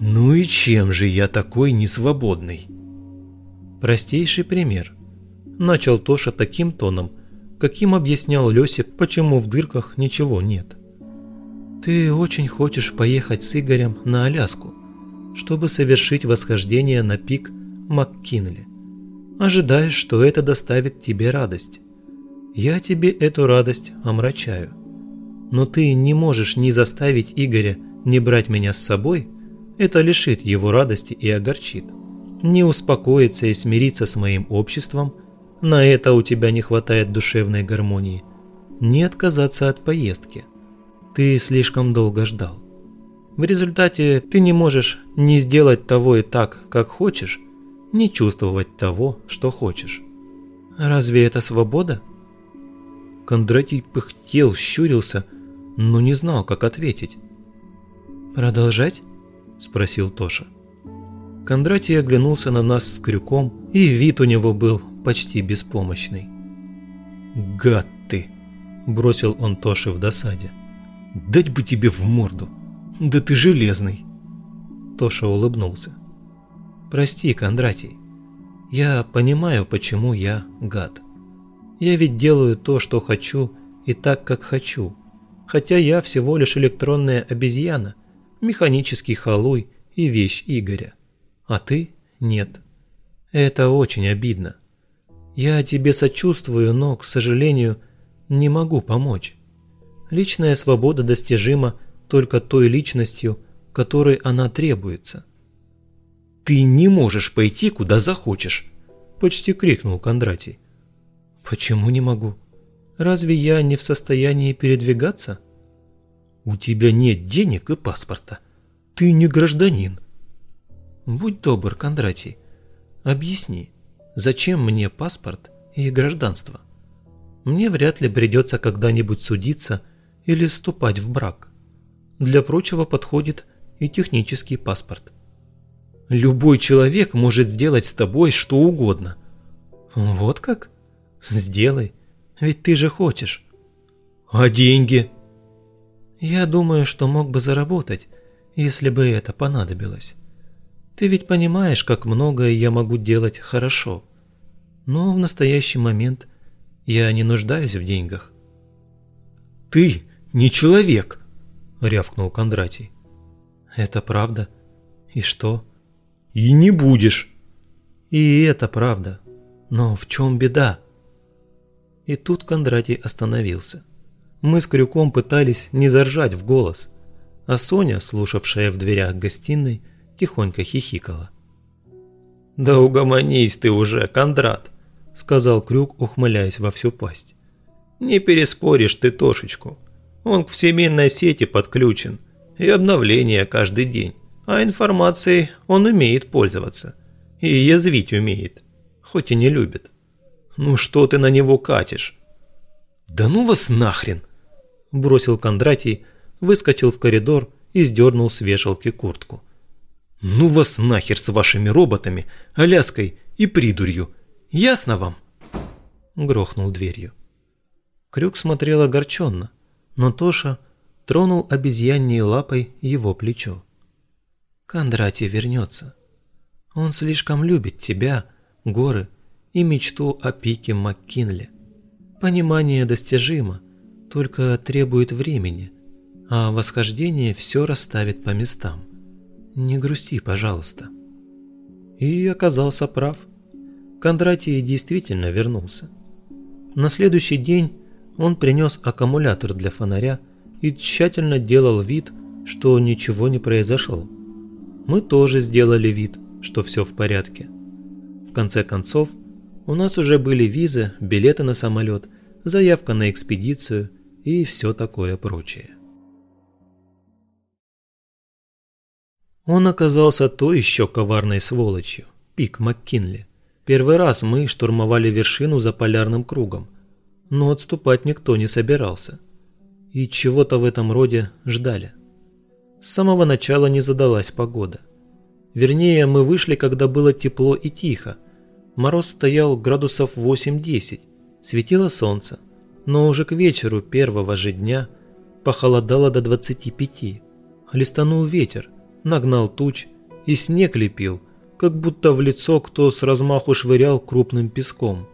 Ну и чем же я такой несвободный? Простейший пример. Начал Тоша таким тоном, каким объяснял Лёсик, почему в дырках ничего нет. Ты очень хочешь поехать с Игорем на Аляску, чтобы совершить восхождение на пик МакКинли. Ожидаешь, что это доставит тебе радость. Я тебе эту радость омрачаю. Но ты не можешь ни заставить Игоря не брать меня с собой, это лишит его радости и огорчит. Не успокоиться и смириться с моим обществом, на это у тебя не хватает душевной гармонии. Не отказаться от поездки. Ты слишком долго ждал. В результате ты не можешь не сделать того и так, как хочешь, не чувствовать того, что хочешь. Разве это свобода? Кондратий пыхтел, щурился, но не знал, как ответить. «Продолжать?» – спросил Тоша. Кондратий оглянулся на нас с крюком, и вид у него был почти беспомощный. «Гад ты!» – бросил он Тоше в досаде. «Дать бы тебе в морду! Да ты железный!» Тоша улыбнулся. «Прости, Кондратий, я понимаю, почему я гад. Я ведь делаю то, что хочу, и так, как хочу, хотя я всего лишь электронная обезьяна, механический халуй и вещь Игоря. А ты – нет. Это очень обидно. Я тебе сочувствую, но, к сожалению, не могу помочь. Личная свобода достижима только той личностью, которой она требуется. «Ты не можешь пойти, куда захочешь!» – почти крикнул Кондратий. «Почему не могу? Разве я не в состоянии передвигаться?» У тебя нет денег и паспорта. Ты не гражданин. Будь добр, Кондратий, объясни, зачем мне паспорт и гражданство? Мне вряд ли придется когда-нибудь судиться или вступать в брак. Для прочего подходит и технический паспорт. Любой человек может сделать с тобой что угодно. Вот как? Сделай, ведь ты же хочешь. А деньги? Я думаю, что мог бы заработать, если бы это понадобилось. Ты ведь понимаешь, как многое я могу делать хорошо. Но в настоящий момент я не нуждаюсь в деньгах. Ты не человек, рявкнул Кондратий. Это правда? И что? И не будешь. И это правда. Но в чем беда? И тут Кондратий остановился. Мы с Крюком пытались не заржать в голос, а Соня, слушавшая в дверях гостиной, тихонько хихикала. «Да угомонись ты уже, Кондрат!» – сказал Крюк, ухмыляясь во всю пасть. «Не переспоришь ты Тошечку. Он к всемирной сети подключен, и обновления каждый день, а информацией он умеет пользоваться. И язвить умеет, хоть и не любит. Ну что ты на него катишь?» «Да ну вас нахрен!» бросил Кондратий, выскочил в коридор и сдернул с вешалки куртку. «Ну вас нахер с вашими роботами, Аляской и придурью! Ясно вам?» Грохнул дверью. Крюк смотрел огорченно, но Тоша тронул обезьяньей лапой его плечо. «Кондратий вернется. Он слишком любит тебя, горы и мечту о пике МакКинли. Понимание достижимо, только требует времени, а восхождение все расставит по местам. Не грусти, пожалуйста. И оказался прав. Кондратий действительно вернулся. На следующий день он принес аккумулятор для фонаря и тщательно делал вид, что ничего не произошло. Мы тоже сделали вид, что все в порядке. В конце концов, у нас уже были визы, билеты на самолет, заявка на экспедицию и все такое прочее. Он оказался то еще коварной сволочью, Пик МакКинли. Первый раз мы штурмовали вершину за полярным кругом, но отступать никто не собирался. И чего-то в этом роде ждали. С самого начала не задалась погода. Вернее, мы вышли, когда было тепло и тихо. Мороз стоял градусов 8-10, светило солнце но уже к вечеру первого же дня Похолодало до 25. Хлестанул ветер, нагнал туч и снег лепил, как будто в лицо кто с размаху швырял крупным песком.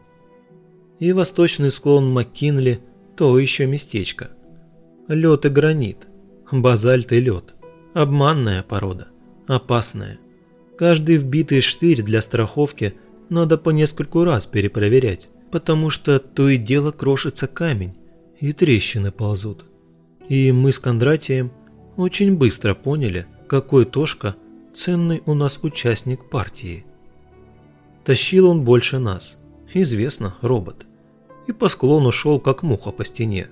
И восточный склон Маккинли – то еще местечко. Лед и гранит, базальт и лед. Обманная порода, опасная. Каждый вбитый штырь для страховки надо по нескольку раз перепроверять, потому что то и дело крошится камень, и трещины ползут. И мы с Кондратием очень быстро поняли, какой Тошка ценный у нас участник партии. Тащил он больше нас, известно, робот. И по склону шел, как муха по стене.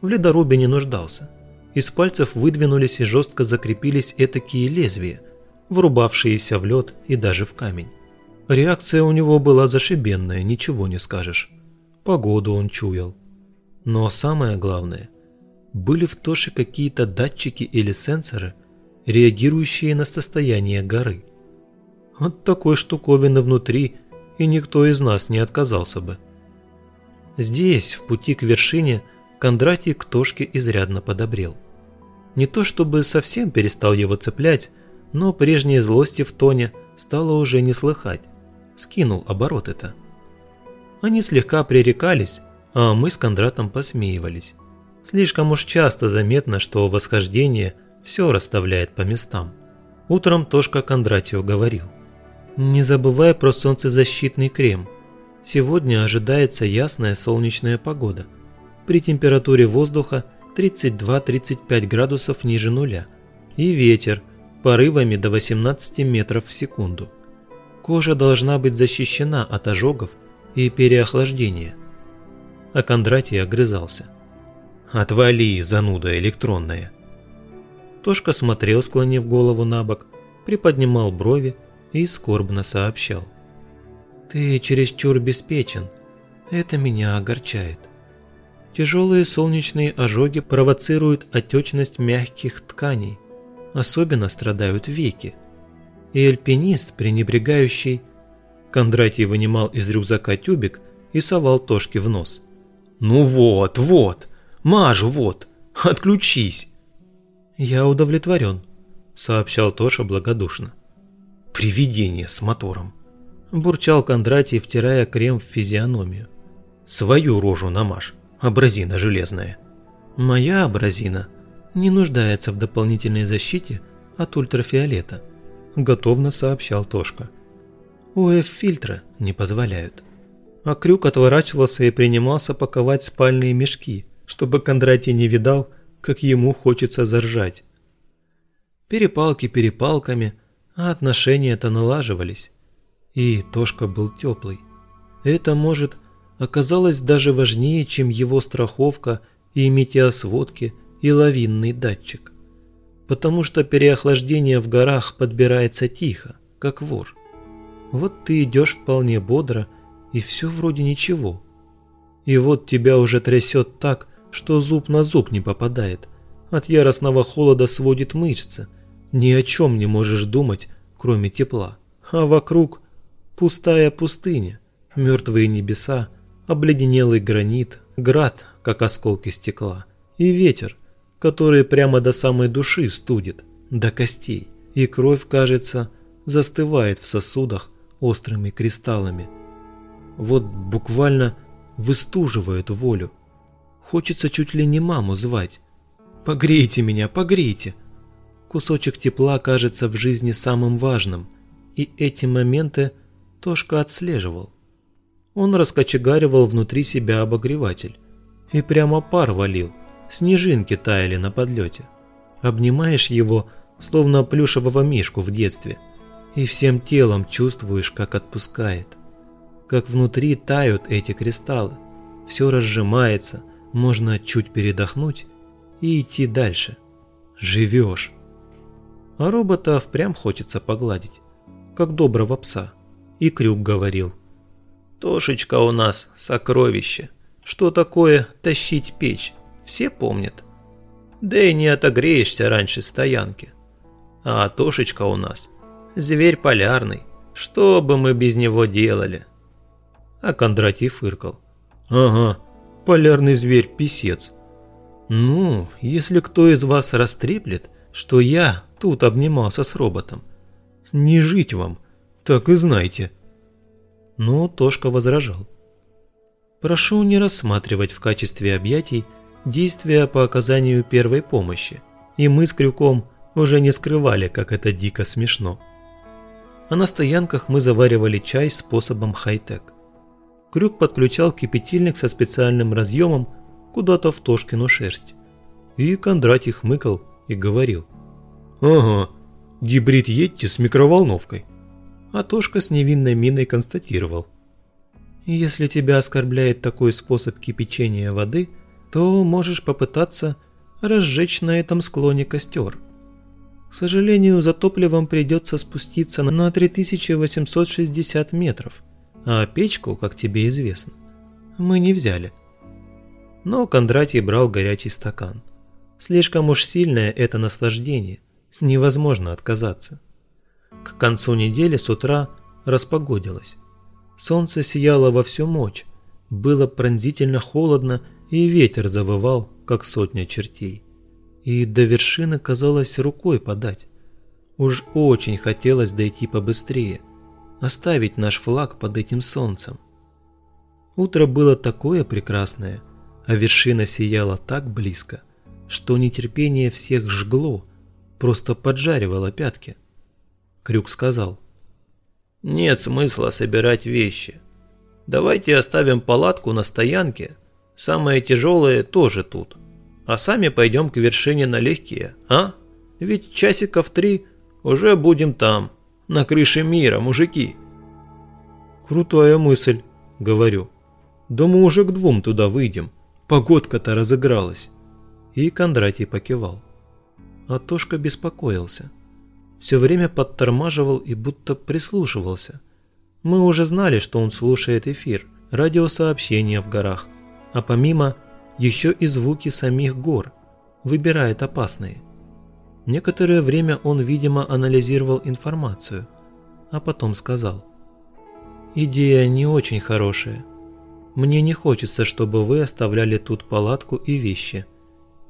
В ледорубе не нуждался. Из пальцев выдвинулись и жестко закрепились этакие лезвия, врубавшиеся в лед и даже в камень. Реакция у него была зашибенная, ничего не скажешь. Погоду он чуял. Но самое главное, были в Тоше какие-то датчики или сенсоры, реагирующие на состояние горы. От такой штуковины внутри и никто из нас не отказался бы. Здесь, в пути к вершине, Кондратий к Тошке изрядно подобрел. Не то чтобы совсем перестал его цеплять, но прежней злости в тоне стало уже не слыхать. Скинул оборот это. Они слегка пререкались, а мы с Кондратом посмеивались. Слишком уж часто заметно, что восхождение все расставляет по местам. Утром Тошка Кондратьев говорил. «Не забывай про солнцезащитный крем. Сегодня ожидается ясная солнечная погода. При температуре воздуха 32-35 градусов ниже нуля. И ветер порывами до 18 метров в секунду. Кожа должна быть защищена от ожогов и переохлаждения. А Кондратий огрызался. «Отвали, зануда электронная!» Тошка смотрел, склонив голову на бок, приподнимал брови и скорбно сообщал. «Ты чересчур беспечен. Это меня огорчает. Тяжелые солнечные ожоги провоцируют отечность мягких тканей. Особенно страдают веки. И альпинист, пренебрегающий... Кондратий вынимал из рюкзака тюбик и совал Тошке в нос. «Ну вот, вот! Мажу, вот! Отключись!» «Я удовлетворен», — сообщал Тоша благодушно. «Привидение с мотором», — бурчал Кондратий, втирая крем в физиономию. «Свою рожу намажь, абразина железная». «Моя абразина не нуждается в дополнительной защите от ультрафиолета», — готовно сообщал Тошка. УФ-фильтры не позволяют. А Крюк отворачивался и принимался паковать спальные мешки, чтобы Кондратий не видал, как ему хочется заржать. Перепалки перепалками, а отношения-то налаживались. И Тошка был теплый. Это, может, оказалось даже важнее, чем его страховка и метеосводки и лавинный датчик. Потому что переохлаждение в горах подбирается тихо, как вор. Вот ты идешь вполне бодро, и все вроде ничего. И вот тебя уже трясет так, что зуб на зуб не попадает. От яростного холода сводит мышцы. Ни о чем не можешь думать, кроме тепла. А вокруг пустая пустыня, мертвые небеса, обледенелый гранит, град, как осколки стекла, и ветер, который прямо до самой души студит, до костей, и кровь, кажется, застывает в сосудах, острыми кристаллами. Вот буквально выстуживает волю. Хочется чуть ли не маму звать. «Погрейте меня, погрейте!» Кусочек тепла кажется в жизни самым важным, и эти моменты Тошка отслеживал. Он раскочегаривал внутри себя обогреватель, и прямо пар валил, снежинки таяли на подлете. Обнимаешь его, словно плюшевого мишку в детстве – и всем телом чувствуешь, как отпускает. Как внутри тают эти кристаллы. Все разжимается, можно чуть передохнуть и идти дальше. Живешь. А робота впрямь хочется погладить, как доброго пса. И Крюк говорил. Тошечка у нас сокровище. Что такое тащить печь, все помнят. Да и не отогреешься раньше стоянки. А Тошечка у нас – Зверь полярный. Что бы мы без него делали? А Кондратий фыркал. Ага, полярный зверь писец. Ну, если кто из вас растреплет, что я тут обнимался с роботом. Не жить вам, так и знайте. Но Тошка возражал. Прошу не рассматривать в качестве объятий действия по оказанию первой помощи, и мы с Крюком уже не скрывали, как это дико смешно. А на стоянках мы заваривали чай способом хай-тек. Крюк подключал кипятильник со специальным разъемом куда-то в Тошкину шерсть. И Кондратий хмыкал и говорил. «Ага, гибрид едьте с микроволновкой». А Тошка с невинной миной констатировал. «Если тебя оскорбляет такой способ кипячения воды, то можешь попытаться разжечь на этом склоне костер». К сожалению, за топливом придется спуститься на 3860 метров, а печку, как тебе известно, мы не взяли. Но Кондратий брал горячий стакан. Слишком уж сильное это наслаждение, невозможно отказаться. К концу недели с утра распогодилось. Солнце сияло во всю мощь, было пронзительно холодно и ветер завывал, как сотня чертей и до вершины казалось рукой подать. Уж очень хотелось дойти побыстрее, оставить наш флаг под этим солнцем. Утро было такое прекрасное, а вершина сияла так близко, что нетерпение всех жгло, просто поджаривало пятки. Крюк сказал. «Нет смысла собирать вещи. Давайте оставим палатку на стоянке, самое тяжелое тоже тут а сами пойдем к вершине налегке, а? Ведь часиков три уже будем там, на крыше мира, мужики. Крутая мысль, говорю. Да мы уже к двум туда выйдем, погодка-то разыгралась. И Кондратий покивал. А Тошка беспокоился. Все время подтормаживал и будто прислушивался. Мы уже знали, что он слушает эфир, радиосообщения в горах, а помимо еще и звуки самих гор, выбирает опасные. Некоторое время он, видимо, анализировал информацию, а потом сказал. «Идея не очень хорошая. Мне не хочется, чтобы вы оставляли тут палатку и вещи.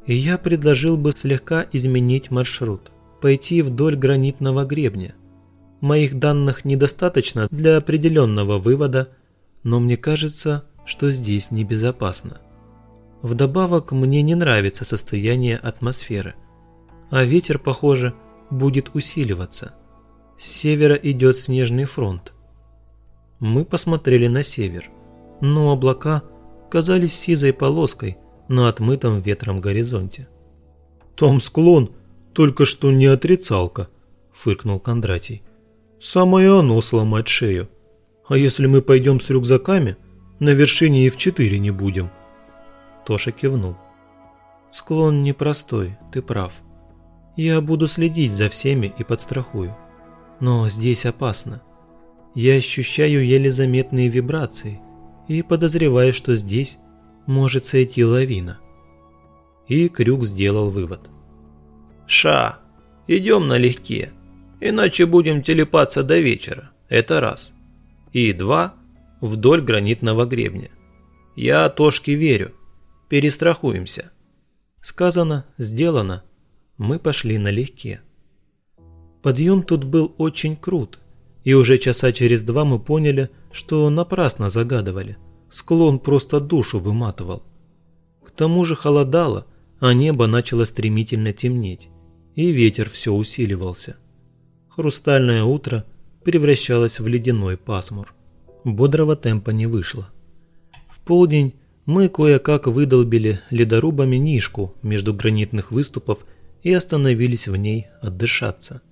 И я предложил бы слегка изменить маршрут, пойти вдоль гранитного гребня. Моих данных недостаточно для определенного вывода, но мне кажется, что здесь небезопасно. Вдобавок мне не нравится состояние атмосферы. А ветер, похоже, будет усиливаться. С севера идет снежный фронт. Мы посмотрели на север, но облака казались сизой полоской на отмытом ветром горизонте. «Там склон, только что не отрицалка», – фыркнул Кондратий. «Самое оно сломать шею. А если мы пойдем с рюкзаками, на вершине и в четыре не будем». Тоша кивнул. «Склон непростой, ты прав. Я буду следить за всеми и подстрахую. Но здесь опасно. Я ощущаю еле заметные вибрации и подозреваю, что здесь может сойти лавина». И Крюк сделал вывод. «Ша, идем налегке, иначе будем телепаться до вечера, это раз. И два, вдоль гранитного гребня. Я Тошке верю, перестрахуемся. Сказано, сделано. Мы пошли налегке. Подъем тут был очень крут, и уже часа через два мы поняли, что напрасно загадывали. Склон просто душу выматывал. К тому же холодало, а небо начало стремительно темнеть, и ветер все усиливался. Хрустальное утро превращалось в ледяной пасмур. Бодрого темпа не вышло. В полдень мы кое-как выдолбили ледорубами нишку между гранитных выступов и остановились в ней отдышаться.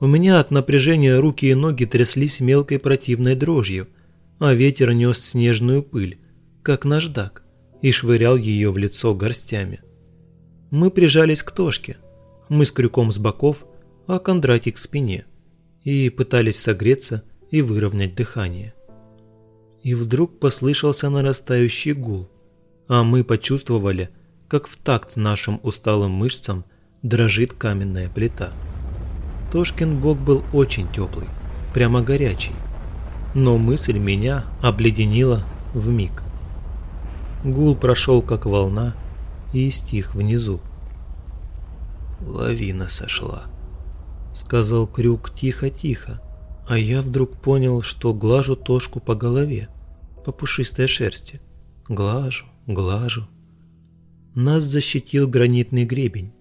У меня от напряжения руки и ноги тряслись мелкой противной дрожью, а ветер нес снежную пыль, как наждак, и швырял ее в лицо горстями. Мы прижались к Тошке, мы с крюком с боков, а Кондратик к спине, и пытались согреться и выровнять дыхание и вдруг послышался нарастающий гул, а мы почувствовали, как в такт нашим усталым мышцам дрожит каменная плита. Тошкин бок был очень теплый, прямо горячий, но мысль меня обледенила в миг. Гул прошел как волна, и стих внизу. «Лавина сошла», — сказал Крюк тихо-тихо, а я вдруг понял, что глажу Тошку по голове, по пушистой шерсти. Глажу, глажу. Нас защитил гранитный гребень.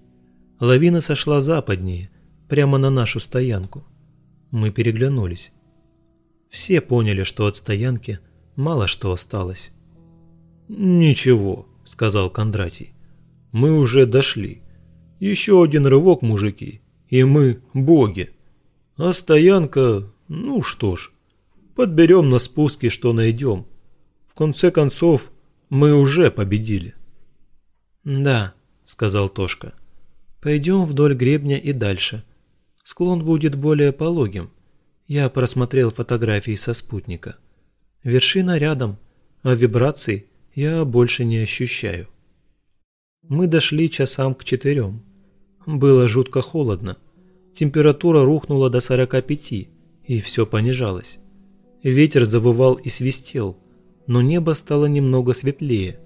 Лавина сошла западнее, прямо на нашу стоянку. Мы переглянулись. Все поняли, что от стоянки мало что осталось. «Ничего», — сказал Кондратий. «Мы уже дошли. Еще один рывок, мужики, и мы боги. А стоянка, ну что ж, подберем на спуске, что найдем. В конце концов, мы уже победили». «Да», — сказал Тошка. «Пойдем вдоль гребня и дальше. Склон будет более пологим. Я просмотрел фотографии со спутника. Вершина рядом, а вибраций я больше не ощущаю». Мы дошли часам к четырем. Было жутко холодно. Температура рухнула до 45, и все понижалось. Ветер завывал и свистел, но небо стало немного светлее,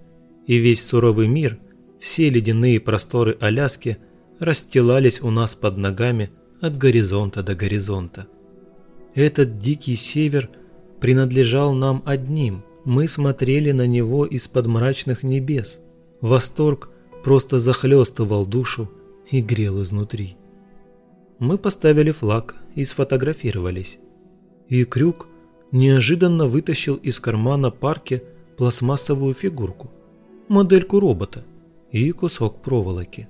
и весь суровый мир – все ледяные просторы Аляски расстилались у нас под ногами от горизонта до горизонта. Этот дикий север принадлежал нам одним. Мы смотрели на него из-под мрачных небес. Восторг просто захлестывал душу и грел изнутри. Мы поставили флаг и сфотографировались. И Крюк неожиданно вытащил из кармана парки пластмассовую фигурку, модельку робота – и кусок проволоки.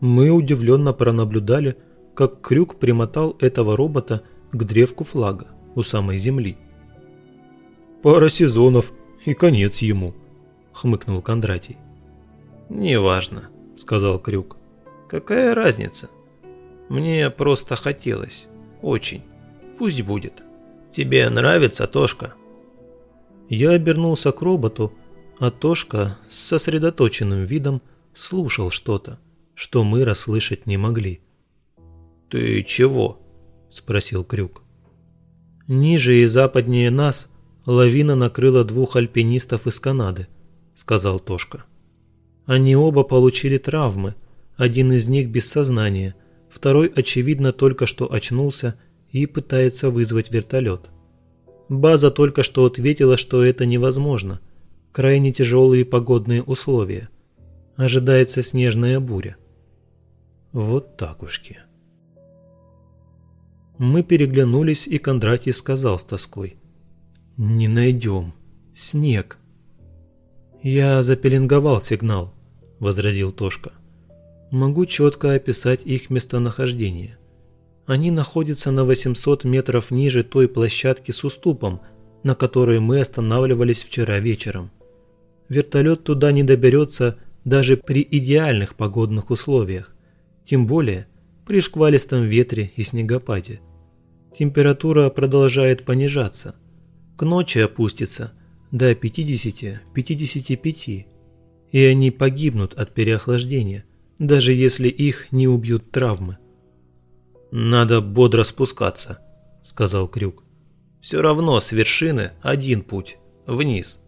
Мы удивленно пронаблюдали, как Крюк примотал этого робота к древку флага у самой земли. «Пара сезонов и конец ему», — хмыкнул Кондратий. «Неважно», — сказал Крюк. «Какая разница? Мне просто хотелось. Очень. Пусть будет. Тебе нравится, Тошка?» Я обернулся к роботу, а Тошка с сосредоточенным видом слушал что-то, что мы расслышать не могли. «Ты чего?» – спросил Крюк. «Ниже и западнее нас лавина накрыла двух альпинистов из Канады», – сказал Тошка. «Они оба получили травмы, один из них без сознания, второй, очевидно, только что очнулся и пытается вызвать вертолет. База только что ответила, что это невозможно. Крайне тяжелые погодные условия. Ожидается снежная буря. Вот так ушки. Мы переглянулись, и Кондратий сказал с тоской. «Не найдем. Снег». «Я запеленговал сигнал», – возразил Тошка. «Могу четко описать их местонахождение. Они находятся на 800 метров ниже той площадки с уступом, на которой мы останавливались вчера вечером. Вертолет туда не доберется даже при идеальных погодных условиях, тем более при шквалистом ветре и снегопаде. Температура продолжает понижаться. К ночи опустится до 50-55, и они погибнут от переохлаждения, даже если их не убьют травмы. «Надо бодро спускаться», — сказал Крюк. «Все равно с вершины один путь, вниз».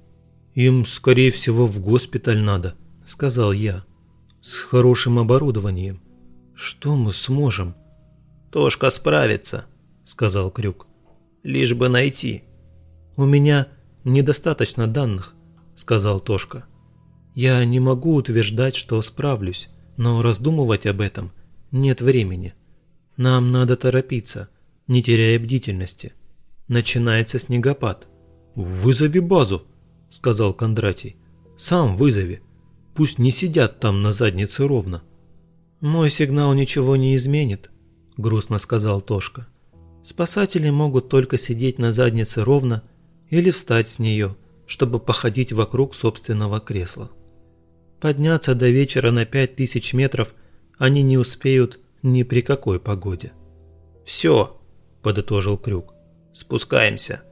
«Им, скорее всего, в госпиталь надо», сказал я. «С хорошим оборудованием. Что мы сможем?» «Тошка справится», — сказал Крюк. «Лишь бы найти». «У меня недостаточно данных», — сказал Тошка. «Я не могу утверждать, что справлюсь, но раздумывать об этом нет времени. Нам надо торопиться, не теряя бдительности. Начинается снегопад». «Вызови базу», — сказал Кондратий. «Сам вызови». Пусть не сидят там на заднице ровно. «Мой сигнал ничего не изменит», – грустно сказал Тошка. «Спасатели могут только сидеть на заднице ровно или встать с нее, чтобы походить вокруг собственного кресла. Подняться до вечера на пять тысяч метров они не успеют ни при какой погоде». «Все», – подытожил Крюк, – «спускаемся».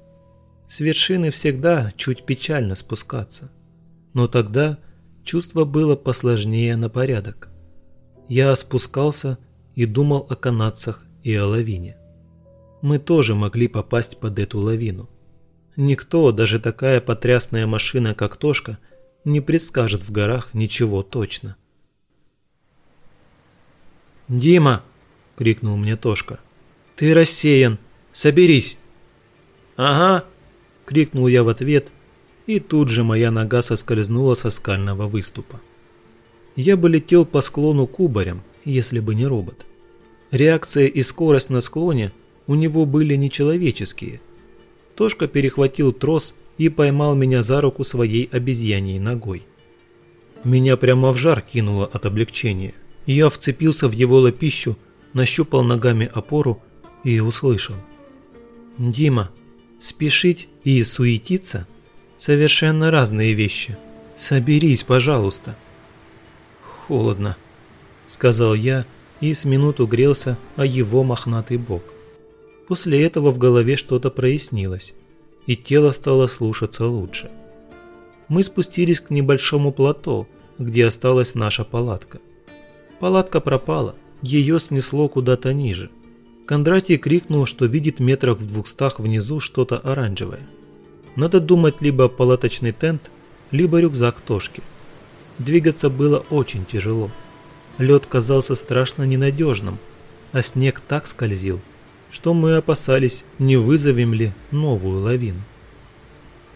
С вершины всегда чуть печально спускаться. Но тогда чувство было посложнее на порядок. Я спускался и думал о канадцах и о лавине. Мы тоже могли попасть под эту лавину. Никто, даже такая потрясная машина, как Тошка, не предскажет в горах ничего точно. «Дима!» – крикнул мне Тошка. «Ты рассеян! Соберись!» «Ага!» – крикнул я в ответ, и тут же моя нога соскользнула со скального выступа. Я бы летел по склону кубарем, если бы не робот. Реакция и скорость на склоне у него были нечеловеческие. Тошка перехватил трос и поймал меня за руку своей обезьяньей ногой. Меня прямо в жар кинуло от облегчения. Я вцепился в его лапищу, нащупал ногами опору и услышал. «Дима, спешить и суетиться – совершенно разные вещи. Соберись, пожалуйста». «Холодно», – сказал я и с минуту грелся о его мохнатый бок. После этого в голове что-то прояснилось, и тело стало слушаться лучше. Мы спустились к небольшому плато, где осталась наша палатка. Палатка пропала, ее снесло куда-то ниже. Кондратий крикнул, что видит метрах в двухстах внизу что-то оранжевое. Надо думать либо палаточный тент, либо рюкзак Тошки. Двигаться было очень тяжело. Лед казался страшно ненадежным, а снег так скользил, что мы опасались, не вызовем ли новую лавину.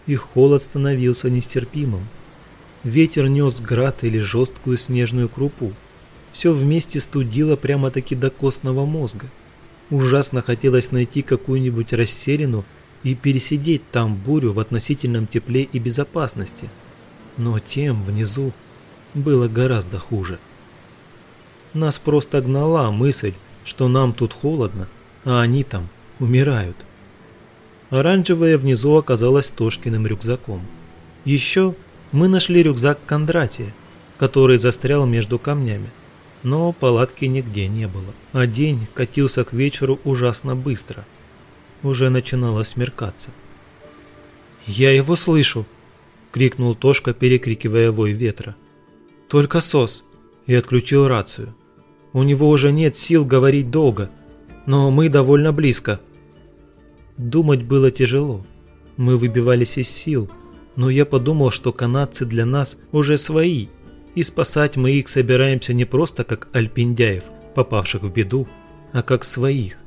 И холод становился нестерпимым. Ветер нес град или жесткую снежную крупу, все вместе студило прямо-таки до костного мозга. Ужасно хотелось найти какую-нибудь расселину и пересидеть там бурю в относительном тепле и безопасности. Но тем внизу было гораздо хуже. Нас просто гнала мысль, что нам тут холодно, а они там умирают. Оранжевое внизу оказалось Тошкиным рюкзаком. Еще мы нашли рюкзак Кондратия, который застрял между камнями но палатки нигде не было. А день катился к вечеру ужасно быстро. Уже начинало смеркаться. «Я его слышу!» — крикнул Тошка, перекрикивая вой ветра. «Только сос!» и отключил рацию. У него уже нет сил говорить долго, но мы довольно близко. Думать было тяжело. Мы выбивались из сил, но я подумал, что канадцы для нас уже свои — и спасать мы их собираемся не просто как альпиндяев, попавших в беду, а как своих.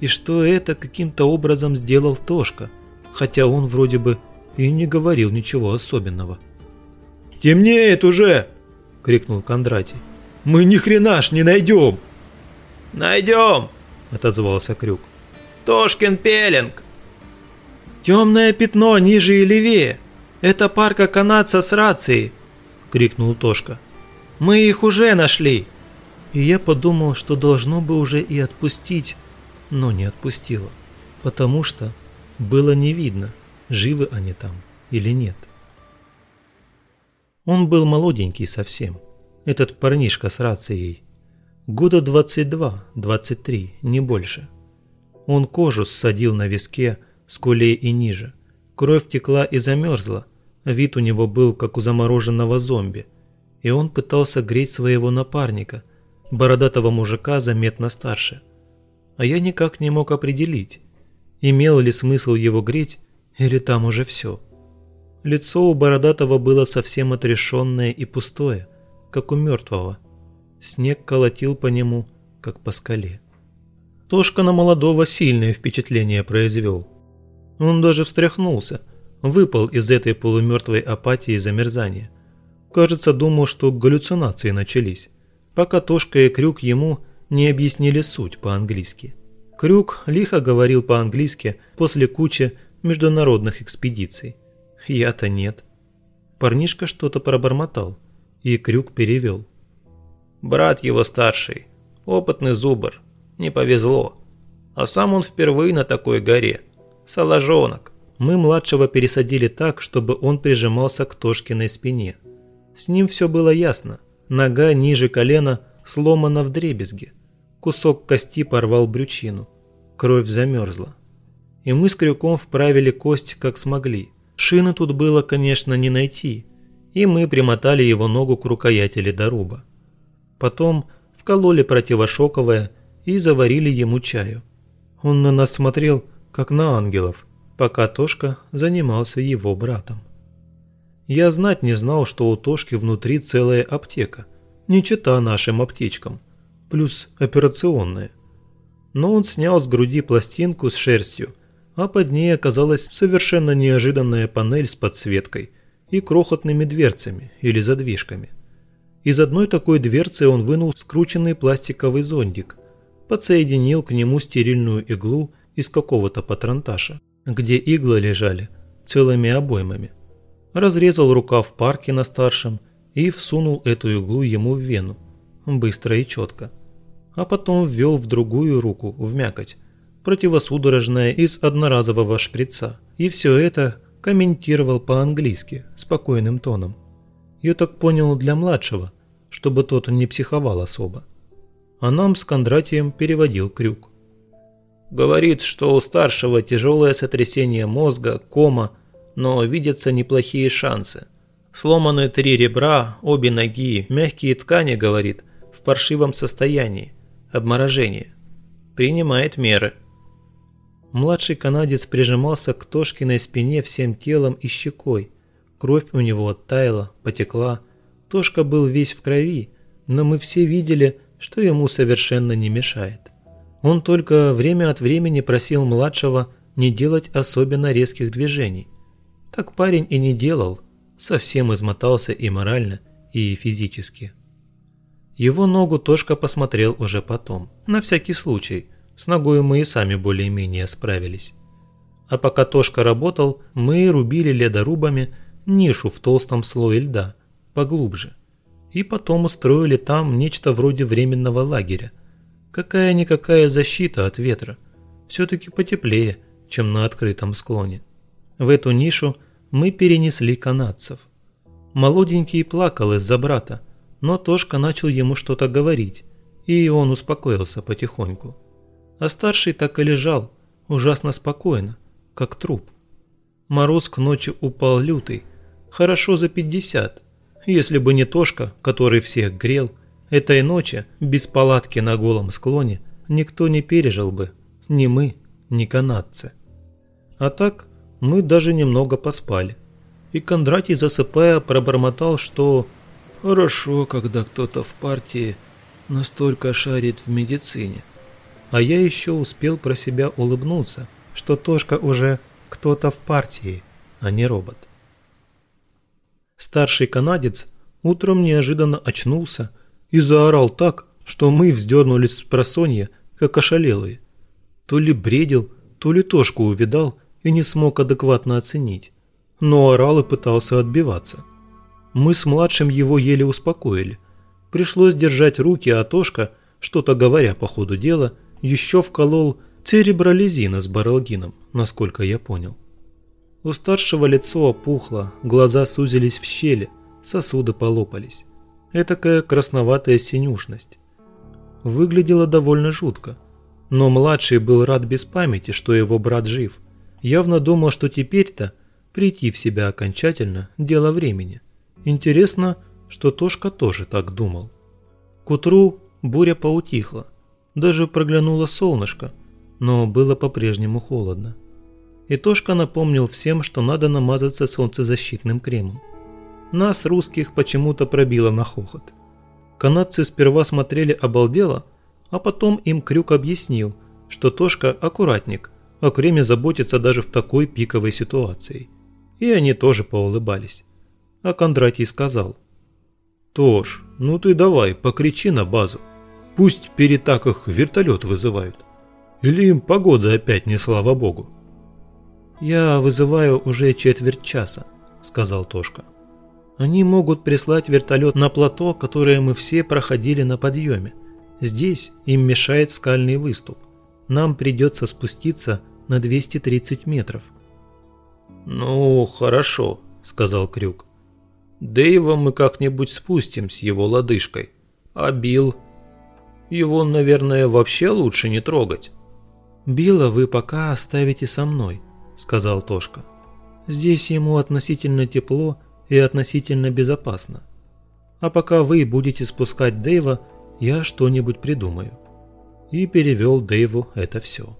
И что это каким-то образом сделал Тошка, хотя он вроде бы и не говорил ничего особенного. «Темнеет уже!» – крикнул Кондратий. «Мы ни хрена ж не найдем!» «Найдем!» – отозвался Крюк. «Тошкин пеленг!» «Темное пятно ниже и левее! Это парка канадца с рацией!» крикнул Тошка. «Мы их уже нашли!» И я подумал, что должно бы уже и отпустить, но не отпустило, потому что было не видно, живы они там или нет. Он был молоденький совсем, этот парнишка с рацией. Года 22-23, не больше. Он кожу ссадил на виске, скуле и ниже. Кровь текла и замерзла, Вид у него был, как у замороженного зомби, и он пытался греть своего напарника, бородатого мужика заметно старше. А я никак не мог определить, имел ли смысл его греть, или там уже все. Лицо у бородатого было совсем отрешенное и пустое, как у мертвого. Снег колотил по нему, как по скале. Тошка на молодого сильное впечатление произвел. Он даже встряхнулся – выпал из этой полумертвой апатии замерзания. Кажется, думал, что галлюцинации начались, пока Тошка и Крюк ему не объяснили суть по-английски. Крюк лихо говорил по-английски после кучи международных экспедиций. Я-то нет. Парнишка что-то пробормотал, и Крюк перевел. Брат его старший, опытный зубр, не повезло. А сам он впервые на такой горе. Соложонок. Мы младшего пересадили так, чтобы он прижимался к Тошкиной спине. С ним все было ясно. Нога ниже колена сломана в дребезге. Кусок кости порвал брючину. Кровь замерзла. И мы с крюком вправили кость как смогли. Шины тут было, конечно, не найти. И мы примотали его ногу к рукояти ледоруба. Потом вкололи противошоковое и заварили ему чаю. Он на нас смотрел, как на ангелов – пока Тошка занимался его братом. Я знать не знал, что у Тошки внутри целая аптека, не чита нашим аптечкам. плюс операционная. Но он снял с груди пластинку с шерстью, а под ней оказалась совершенно неожиданная панель с подсветкой и крохотными дверцами или задвижками. Из одной такой дверцы он вынул скрученный пластиковый зондик, подсоединил к нему стерильную иглу из какого-то патронташа, где иглы лежали целыми обоймами. Разрезал рукав парки на старшем и всунул эту иглу ему в вену, быстро и четко. А потом ввел в другую руку, в мякоть, противосудорожное из одноразового шприца. И все это комментировал по-английски, спокойным тоном. Я так понял для младшего, чтобы тот не психовал особо. А нам с Кондратием переводил крюк. Говорит, что у старшего тяжелое сотрясение мозга, кома, но видятся неплохие шансы. Сломаны три ребра, обе ноги, мягкие ткани, говорит, в паршивом состоянии, обморожение. Принимает меры. Младший канадец прижимался к Тошкиной спине всем телом и щекой. Кровь у него оттаяла, потекла. Тошка был весь в крови, но мы все видели, что ему совершенно не мешает. Он только время от времени просил младшего не делать особенно резких движений. Так парень и не делал, совсем измотался и морально, и физически. Его ногу Тошка посмотрел уже потом, на всякий случай. С ногой мы и сами более-менее справились. А пока Тошка работал, мы рубили ледорубами нишу в толстом слое льда, поглубже. И потом устроили там нечто вроде временного лагеря – Какая-никакая защита от ветра. Все-таки потеплее, чем на открытом склоне. В эту нишу мы перенесли канадцев. Молоденький плакал из-за брата, но Тошка начал ему что-то говорить, и он успокоился потихоньку. А старший так и лежал, ужасно спокойно, как труп. Мороз к ночи упал лютый, хорошо за пятьдесят. Если бы не Тошка, который всех грел – Этой ночи, без палатки на голом склоне, никто не пережил бы, ни мы, ни канадцы. А так мы даже немного поспали. И Кондратий, засыпая, пробормотал, что «хорошо, когда кто-то в партии настолько шарит в медицине». А я еще успел про себя улыбнуться, что Тошка уже кто-то в партии, а не робот. Старший канадец утром неожиданно очнулся и заорал так, что мы вздернулись с просонья, как ошалелые. То ли бредил, то ли Тошку увидал и не смог адекватно оценить, но орал и пытался отбиваться. Мы с младшим его еле успокоили. Пришлось держать руки, а Тошка, что-то говоря по ходу дела, еще вколол церебролизина с баралгином, насколько я понял. У старшего лицо опухло, глаза сузились в щели, сосуды полопались этакая красноватая синюшность. Выглядело довольно жутко. Но младший был рад без памяти, что его брат жив. Явно думал, что теперь-то прийти в себя окончательно – дело времени. Интересно, что Тошка тоже так думал. К утру буря поутихла. Даже проглянуло солнышко, но было по-прежнему холодно. И Тошка напомнил всем, что надо намазаться солнцезащитным кремом. Нас, русских, почему-то пробило на хохот. Канадцы сперва смотрели обалдело, а потом им Крюк объяснил, что Тошка аккуратник, о креме заботится даже в такой пиковой ситуации. И они тоже поулыбались. А Кондратий сказал, «Тош, ну ты давай, покричи на базу. Пусть перед так их вертолет вызывают. Или им погода опять не слава богу». «Я вызываю уже четверть часа», – сказал Тошка. Они могут прислать вертолет на плато, которое мы все проходили на подъеме. Здесь им мешает скальный выступ. Нам придется спуститься на 230 метров. «Ну, хорошо», — сказал Крюк. «Дэйва мы как-нибудь спустим с его лодыжкой. А Билл? Его, наверное, вообще лучше не трогать». «Билла вы пока оставите со мной», — сказал Тошка. «Здесь ему относительно тепло, и относительно безопасно. А пока вы будете спускать Дэйва, я что-нибудь придумаю. И перевел Дэйву это все.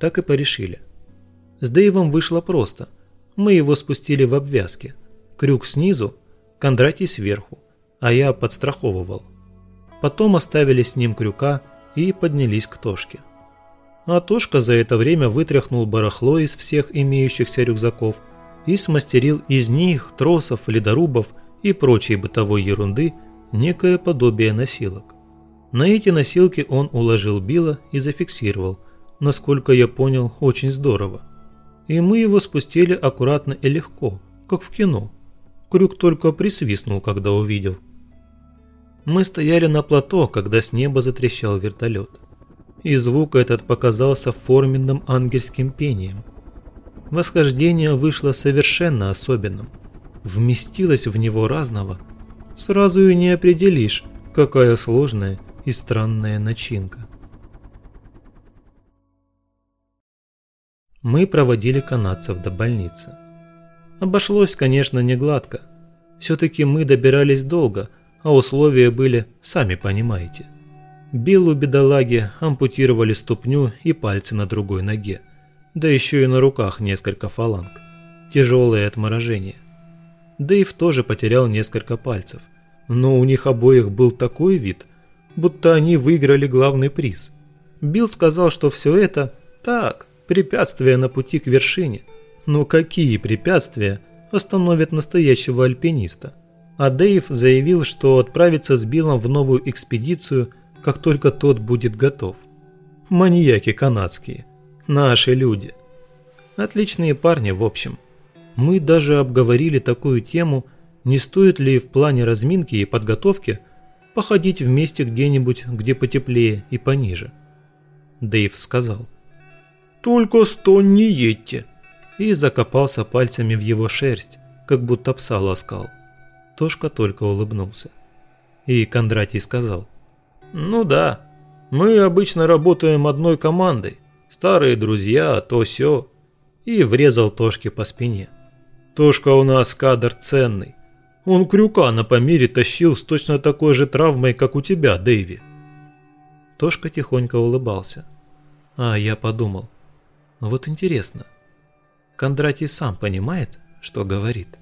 Так и порешили. С Дэйвом вышло просто. Мы его спустили в обвязке. Крюк снизу, Кондратий сверху, а я подстраховывал. Потом оставили с ним крюка и поднялись к Тошке. А Тошка за это время вытряхнул барахло из всех имеющихся рюкзаков и смастерил из них, тросов, ледорубов и прочей бытовой ерунды некое подобие носилок. На эти носилки он уложил Билла и зафиксировал, насколько я понял, очень здорово. И мы его спустили аккуратно и легко, как в кино. Крюк только присвистнул, когда увидел. Мы стояли на плато, когда с неба затрещал вертолет. И звук этот показался форменным ангельским пением. Восхождение вышло совершенно особенным. Вместилось в него разного. Сразу и не определишь, какая сложная и странная начинка. Мы проводили канадцев до больницы. Обошлось, конечно, не гладко. Все-таки мы добирались долго, а условия были, сами понимаете. Биллу бедолаге ампутировали ступню и пальцы на другой ноге, да еще и на руках несколько фаланг. Тяжелое отморожение. Дэйв тоже потерял несколько пальцев, но у них обоих был такой вид, будто они выиграли главный приз. Билл сказал, что все это так, препятствия на пути к вершине, но какие препятствия остановят настоящего альпиниста? А Дэйв заявил, что отправится с Биллом в новую экспедицию, как только тот будет готов. Маньяки канадские. Наши люди. Отличные парни, в общем. Мы даже обговорили такую тему, не стоит ли в плане разминки и подготовки походить вместе где-нибудь, где потеплее и пониже. Дэйв сказал. «Только сто не едьте и закопался пальцами в его шерсть, как будто пса ласкал. Тошка только улыбнулся. И Кондратий сказал. «Ну да, мы обычно работаем одной командой, старые друзья, то сё». И врезал Тошке по спине. «Тошка у нас кадр ценный. Он крюка на Памире тащил с точно такой же травмой, как у тебя, Дэйви». Тошка тихонько улыбался. А я подумал, вот интересно, Кондратий сам понимает, что говорит.